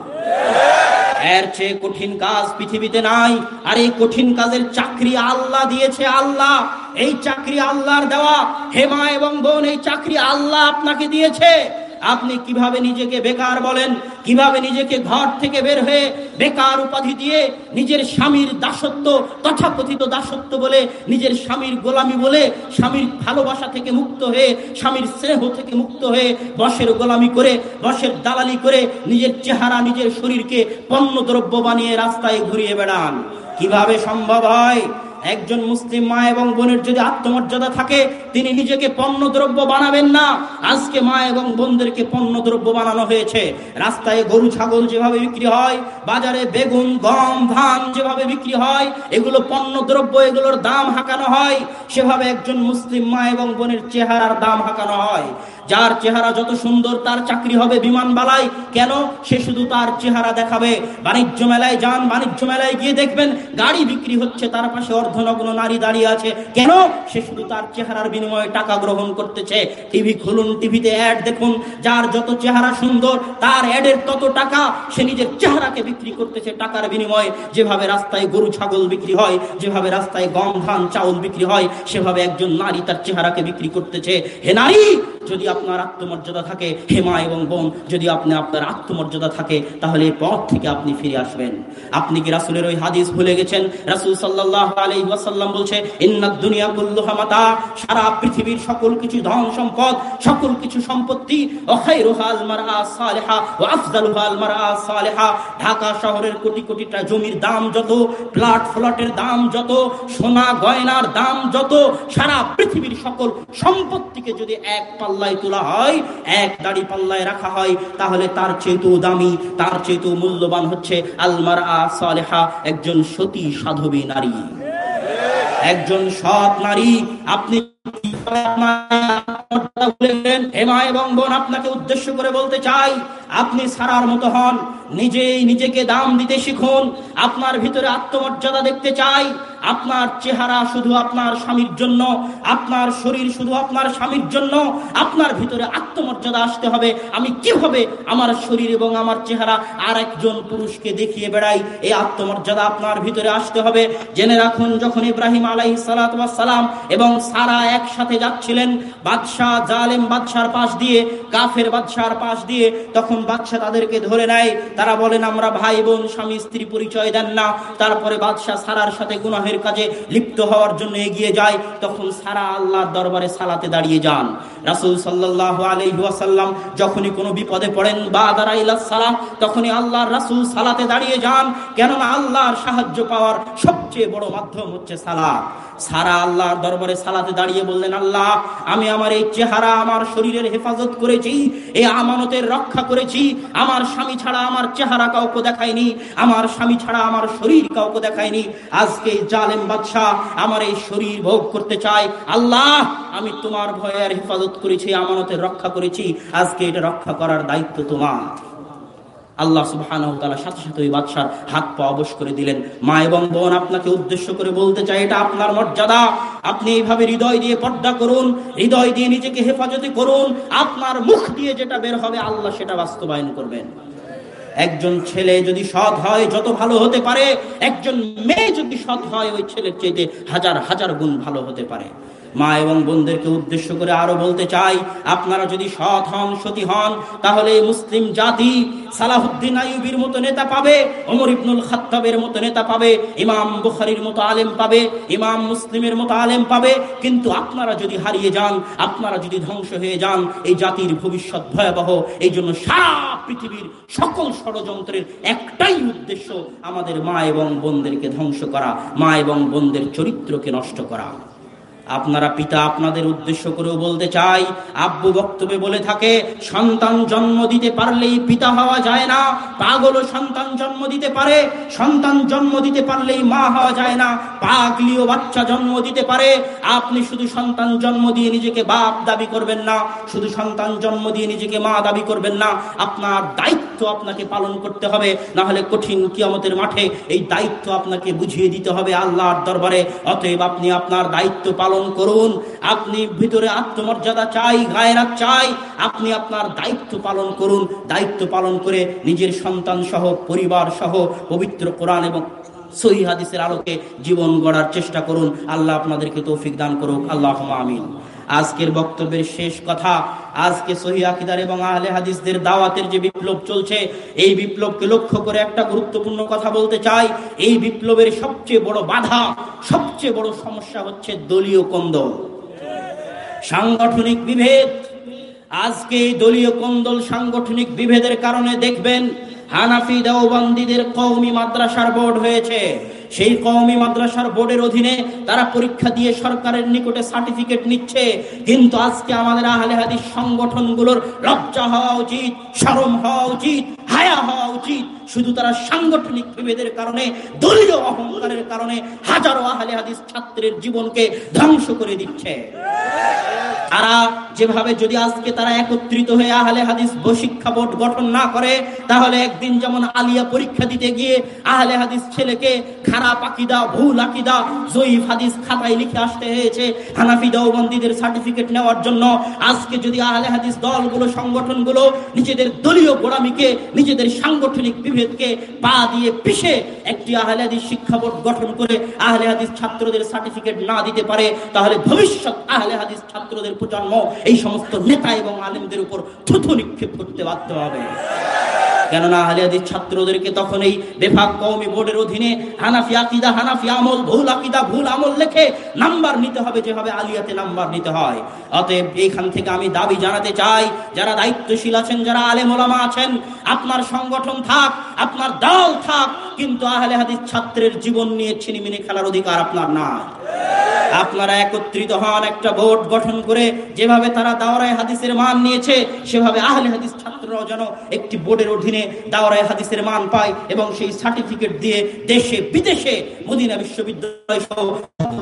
এর চেয়ে কঠিন কাজ পৃথিবীতে নাই, আর এই কঠিন কাজের চাকরি আল্লাহ দিয়েছে, আল্লাহ। এই চাকরি আল্লাহর দেওয়া। হেমা এবং বোন, এই চাকরি আল্লাহ আপনাকে দিয়েছে। আপনি কীভাবে নিজেকে বেকার বলেন? কীভাবে নিজেকে ঘর থেকে বের হয়ে বেকার উপাধি দিয়ে নিজের স্বামীর দাসত্ব, তথাকথিত দাসত্ব বলে, নিজের স্বামীর গোলামি বলে, স্বামীর ভালোবাসা থেকে মুক্ত হয়ে, স্বামীর স্নেহ থেকে মুক্ত হয়ে বসের গোলামি করে, বসের দালালি করে নিজের চেহারা, নিজের শরীরকে পণ্য দ্রব্য বানিয়ে রাস্তায় ঘুরিয়ে বেড়ান? কীভাবে সম্ভব হয়? একজন মুসলিম মা এবং বোনের যদি আত্মমর্যাদা থাকে, তিনি নিজেকে পণ্য দ্রব্য বানাবেন না। আজকে মা এবং বোনদেরকে পণ্য দ্রব্য বানানো হয়েছে। রাস্তায় গরু, ছাগল যেভাবে বিক্রি হয়, বাজারে বেগুন, গম, ধান যেভাবে বিক্রি হয়, এগুলো পণ্য দ্রব্য এগুলোর দাম হাঁকানো হয়। সেভাবে একজন মুসলিম মা এবং বোনের চেহারার দাম হাঁকানো হয়। যার চেহারা যত সুন্দর, তার চাকরি হবে বিমান বালাই কেন? সে শুধু তার চেহারা দেখাবে। বাণিজ্য মেলায় যান, বাণিজ্য মেলায় গিয়ে দেখবেন গাড়ি বিক্রি হচ্ছে, তার পাশে অর্ধনগ্ন নারী দাঁড়িয়ে আছে। কেন? সে শুধু তার চেহারার বিনিময়ে টাকা গ্রহণ করতেছে। টিভি খুলুন, টিভিতে অ্যাড দেখুন। যার যত চেহারা সুন্দর, তার অ্যাডের তত টাকা সে নিজের চেহারাকে বিক্রি করতেছে টাকার বিনিময়ে। যেভাবে রাস্তায় গরু, ছাগল বিক্রি হয়, যেভাবে রাস্তায় গম, ধান, চাউল বিক্রি হয়, সেভাবে একজন নারী তার চেহারাকে বিক্রি করতেছে। হে নারী, যদি আপনার আত্মমর্যাদা থাকে, হেমা এবং বোন, যদি আপনি আপনার আত্মমর্যাদা থাকে, তাহলে এই পথ থেকে আপনি ফিরে আসবেন। আপনি কি রাসুলের ওই হাদিস ভুলে গেছেন? রাসুল সাল্লাহ আলাই ওয়াসাল্লাম বলছে, ইন্নাদ দুনিয়া কুল্লুহা মাতা, সারা পৃথিবীর সকল কিছু ধন সম্পদ, সকল কিছু সম্পত্তি ঢাকা শহরের কোটি কোটিটা জমির দাম যত প্লট ফ্লটের দাম যত, সোনা গয়নার দাম যত, সারা পৃথিবীর সকল সম্পত্তিকে যদি এক পাল্লায় তোলা হয়, এক দাড়ি পাল্লায় রাখা হয়, তাহলে তার চেতু দামি, তার চেতু মূল্যবান হচ্ছে আলমার আ সালেহা, একজন সতী সাধবী নারী। একজন সৎ নারী, আপনি উদ্দেশ্য করে বলতে চাই, আপনি মতো হন, নিজেই নিজেকে দাম দিতে শিখুন, আপনার ভিতরে আত্মমর্যাদা দেখতে চাই, আপনার চেহারা শুধু আপনার স্বামীর জন্য, আপনার শরীর শুধু আপনার স্বামীর জন্য, আপনার ভিতরে আত্মমর্যাদা আসতে হবে। আমি কীভাবে আমার শরীর এবং আমার চেহারা আর একজন পুরুষকে দেখিয়ে বেড়াই? এই আত্মমর্যাদা আপনার ভিতরে আসতে হবে। জেনে রাখুন, যখন ইব্রাহিম আলাই সালাম এবং সারা একসাথে যাচ্ছিলেন। বাদশাহ জালেম বাদশার পাশ দিয়ে, কাফের বাদশার পাশ দিয়ে, তখন বাদশাহ তাদেরকে ধরে নেয়। তারা বলেন, আমরা ভাই বোন, স্বামী, স্ত্রী পরিচয় দেন না। তারপরে বাদশাহ সারার সাথে গুনাহের কাজে লিপ্ত হওয়ার জন্য এগিয়ে যায়। তখন সারা আল্লাহর দরবারে সালাতে দাঁড়িয়ে যান। রাসুল সাল্লাহ আলহাসাল্লাম যখনই কোনো বিপদে পড়েন বা দাঁড়াইলা সালাম তখনই আল্লাহর রাসুল সালাতে দাঁড়িয়ে যান। কেননা আল্লাহর সাহায্য পাওয়ার সবচেয়ে বড় মাধ্যম হচ্ছে সালাত। সারা আল্লাহর দরবারে সালাতে দাঁড়িয়ে বললেন, আল্লাহ, আমি আমার এই চেহারা আমার শরীরের হেফাজত করেছি এই আমানতের রক্ষা করেছি। আমার স্বামী ছাড়া আমার চেহারা কাউকে দেখায়নি, আমার স্বামী ছাড়া আমার শরীর কাউকে দেখায়নি। আজকে জালেম বাদশাহ আমার এই শরীর ভোগ করতে চায়। আল্লাহ, আমি তোমার ভয়ের হেফাজত করেছি, আমানতের রক্ষা করেছি। আজকে এটা রক্ষা করার দায়িত্ব তোমার। আল্লাহ সুবহান সাথে সাথে ওই বাদশার হাত পা অবশ করে দিলেন। মা এবং বোন, আপনাকে উদ্দেশ্য করে বলতে চাই, এটা আপনার মর্যাদা। আপনি এইভাবে হৃদয় দিয়ে পর্দা করুন, হৃদয় দিয়ে নিজেকে হেফাজতে করুন। আপনার মুখ দিয়ে যেটা বের হবে, আল্লাহ সেটা বাস্তবায়ন করবেন। একজন ছেলে যদি সৎ হয়, যত ভালো হতে পারে, একজন মেয়ে যদি সৎ হয়, ওই ছেলের চাইতে হাজার হাজার গুণ ভালো হতে পারে। মা এবং বোনদেরকে উদ্দেশ্য করে আরও বলতে চাই, আপনারা যদি সৎ হন, সতী হন, তাহলে মুসলিম জাতি সালাহুদ্দিন আইবির মতো নেতা পাবে, ওমর ইবনুল খাত্তাবের মতো নেতা পাবে, ইমাম বুখারির মতো আলেম পাবে, ইমাম মুসলিমের মতো আলেম পাবে। কিন্তু আপনারা যদি হারিয়ে যান, আপনারা যদি ধ্বংস হয়ে যান, এই জাতির ভবিষ্যৎ ভয়াবহ। এই জন্য সারা পৃথিবীর সকল ষড়যন্ত্রের একটাই উদ্দেশ্য আমাদের মা এবং বোনদেরকে ধ্বংস করা, মা এবং বোনদের চরিত্রকে নষ্ট করা। আপনারা পিতা আপনাদের উদ্দেশ্য করেও বলতে চাই, আব্বু বক্তব্যে বলে থাকে, সন্তান জন্ম দিতে পারলেই পিতা হওয়া যায় না, পাগলও সন্তান জন্ম দিতে পারে, সন্তান জন্ম দিতে পারলেই মা হওয়া যায় না, পাগলিও বাচ্চা জন্ম দিতে পারে, আপনি শুধু সন্তান জন্ম দিয়ে নিজেকে বাপ দাবি করবেন না, শুধু সন্তান জন্ম দিয়ে নিজেকে মা দাবি করবেন না, আপনার দায়িত্ব আপনাকে পালন করতে হবে না হলে কঠিন কিয়ামতের মাঠে এই দায়িত্ব আপনাকে বুঝিয়ে দিতে হবে আল্লাহর দরবারে, অতএব আপনি আপনার দায়িত্ব পালন পালন করুন। আপনি ভিতরে আত্মমর্যাদা চাই গায়েরা চাই। আপনি আপনার দায়িত্ব পালন করুন। দায়িত্ব পালন করে নিজের সন্তান সহ, পরিবার সহ, পবিত্র কোরআন এবং সহি আলোকে জীবন গড়ার চেষ্টা করুন। আল্লাহ আপনাদেরকে তৌফিক দান করুক। আল্লাহ আমিন। আজকের বক্তব্যের শেষ কথা, আজকে সহি আকিদার এবং আহলে হাদিসদের দাওয়াতের যে বিপ্লব চলছে, এই বিপ্লবকে লক্ষ্য করে একটা গুরুত্বপূর্ণ কথা বলতে চাই। এই বিপ্লবের সবচেয়ে বড় বাধা, সবচেয়ে বড় সমস্যা হচ্ছে দলীয় কন্দল। সাংগঠনিক বিভেদ। আজকে দলীয় কন্দল সাংগঠনিক বিভেদের কারণে দেখবেন, হানাফি দেওবন্দীদের কৌমি মাদ্রাসার বোর্ড হয়েছে। সেই কওমি মাদ্রাসার বোর্ডের অধীনে তারা পরীক্ষা দিয়ে সরকারের নিকটে সার্টিফিকেট নিচ্ছে। কিন্তু আজকে আমাদের আহলে হাদিস সংগঠনগুলোর লজ্জা হওয়া উচিত, শরম হওয়া উচিত, হায়া হওয়া উচিত। শুধু তারা সাংগঠনিক বিভেদের কারণে, দলীয় অহংকারের কারণে হাজারো আহলে হাদিস ছাত্রের জীবনকে ধ্বংস করে দিচ্ছে। তারা যেভাবে যদি আজকে তারা একত্রিত হয়ে আহলে হাদিস বশিক্ষা বোর্ড গঠন না করে, তাহলে একদিন যেমন আলিয়া পরীক্ষা দিতে গিয়ে আহলে হাদিস ছেলেকে খারাপ আকিদা, ভুল আকিদা, জয়ীফ হাদিস খাতায় লিখে আসতে হয়েছে, হানাফি দেওবন্দীদের সার্টিফিকেট নেওয়ার জন্য আজকে যদি আহলে হাদিস দলগুলো, সংগঠনগুলো নিজেদের দলীয় গোড়ামিকে, নিজেদের সাংগঠনিক বিভেদকে পা দিয়ে পিষে একটি আহলে হাদিস শিক্ষা বোর্ড গঠন করে আহলে হাদিস ছাত্রদের সার্টিফিকেট না দিতে পারে, তাহলে ভবিষ্যৎ আহলে হাদিস ছাত্রদের প্রজন্ম এই সমস্ত নেতা এবং আলেমদের উপর থুথু নিক্ষেপ করতে বাধ্য হবে। কেননা আহলিয়াদের ছাত্রদেরকে তখন এই বেফাক কৌমি বোর্ডের অধীনে হানাফি আকিদা, হানাফি আমল, ভুল আকিদা, ভুল আমল লেখে নাম্বার নিতে হবে, যেভাবে আলিয়াতে নাম্বার নিতে হয়। অতএব এইখান থেকে আমি দাবি জানাতে চাই, যারা দায়িত্বশীল আছেন, যারা আলেম ওলামা আছেন, আপনার সংগঠন থাক, আপনার দল থাক, কিন্তু আহলে হাদিস ছাত্রের জীবন নিয়ে ছিনিমিনি খেলার অধিকার আপনার না। আপনারা একত্রিত হন, একটা বোর্ড গঠন করে যেভাবে তারা দাওরায় হাদিসের মান নিয়েছে, সেভাবে আহলে হাদিস ছাত্ররাও যেন একটি বোর্ডের অধীনে দাওরায় হাদিসের মান পায় এবং সেই সার্টিফিকেট দিয়ে দেশে, বিদেশে মদিনা বিশ্ববিদ্যালয় সহ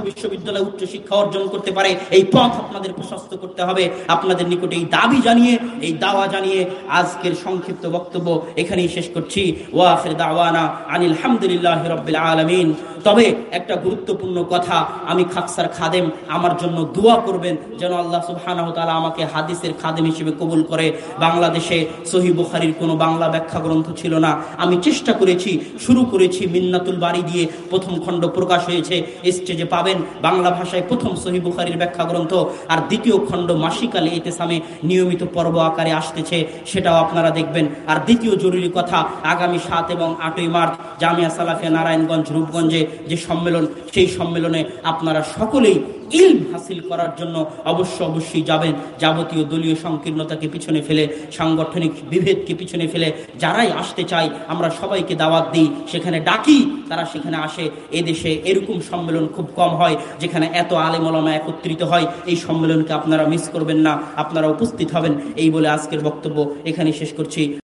বিশ্ববিদ্যালয় উচ্চ শিক্ষা অর্জন করতে পারে। এই পথ আপনাদের প্রশস্ত করতে হবে। আপনাদের নিকটে এই দাবি জানিয়ে, এই দাওয়া জানিয়ে আজকের সংক্ষিপ্ত বক্তব্য এখানেই শেষ করছি। ওয়াফির দাওয়ানা আনিল হামদুলিল্লাহ রব্বিল আলামিন। তবে একটা গুরুত্বপূর্ণ কথা, আমি খাকসার খাদেম, আমার জন্য দোয়া করবেন যেন আল্লাহ সুবহানাহু তাআলা আমাকে হাদিসের খাদেম হিসেবে কবুল করে। বাংলাদেশে সহি বুখারীর কোনো বাংলা ব্যাখ্যা গ্রন্থ ছিল না। আমি চেষ্টা করেছি, শুরু করেছি মিন্নাতুল বাড়ি দিয়ে। প্রথম খণ্ড প্রকাশ হয়েছে স্টেজে পাবেন বাংলা ভাষায় প্রথম সহি বুখারীর ব্যাখ্যা গ্রন্থ আর দ্বিতীয় খণ্ড মাসিকালে এতেসামে নিয়মিত পর্ব আকারে আসতেছে, সেটাও আপনারা দেখবেন। আর দ্বিতীয় জরুরি কথা, আগামী সাত এবং আটই মার্চ জামিয়া সালাফিয়া নারায়ণগঞ্জ, রূপগঞ্জে যে সম্মেলন সেই সম্মেলনে আপনারা সকলেই ইলম হাসিল করার জন্য অবশ্য অবশ্যই যাবেন। যাবতীয় দলীয় সংকীর্ণতাকে পিছনে ফেলে, সাংগঠনিক বিভেদকে পিছনে ফেলে যারাই আসতে চায়, আমরা সবাইকে দাওয়াত দিই, সেখানে ডাকি, তারা সেখানে আসে। এদেশে এরকম সম্মেলন খুব কম হয়, যেখানে এত আলেমলমা একত্রিত হয়। এই সম্মেলনকে আপনারা মিস করবেন না, আপনারা উপস্থিত হবেন। এই বলে আজকের বক্তব্য এখানে শেষ করছি।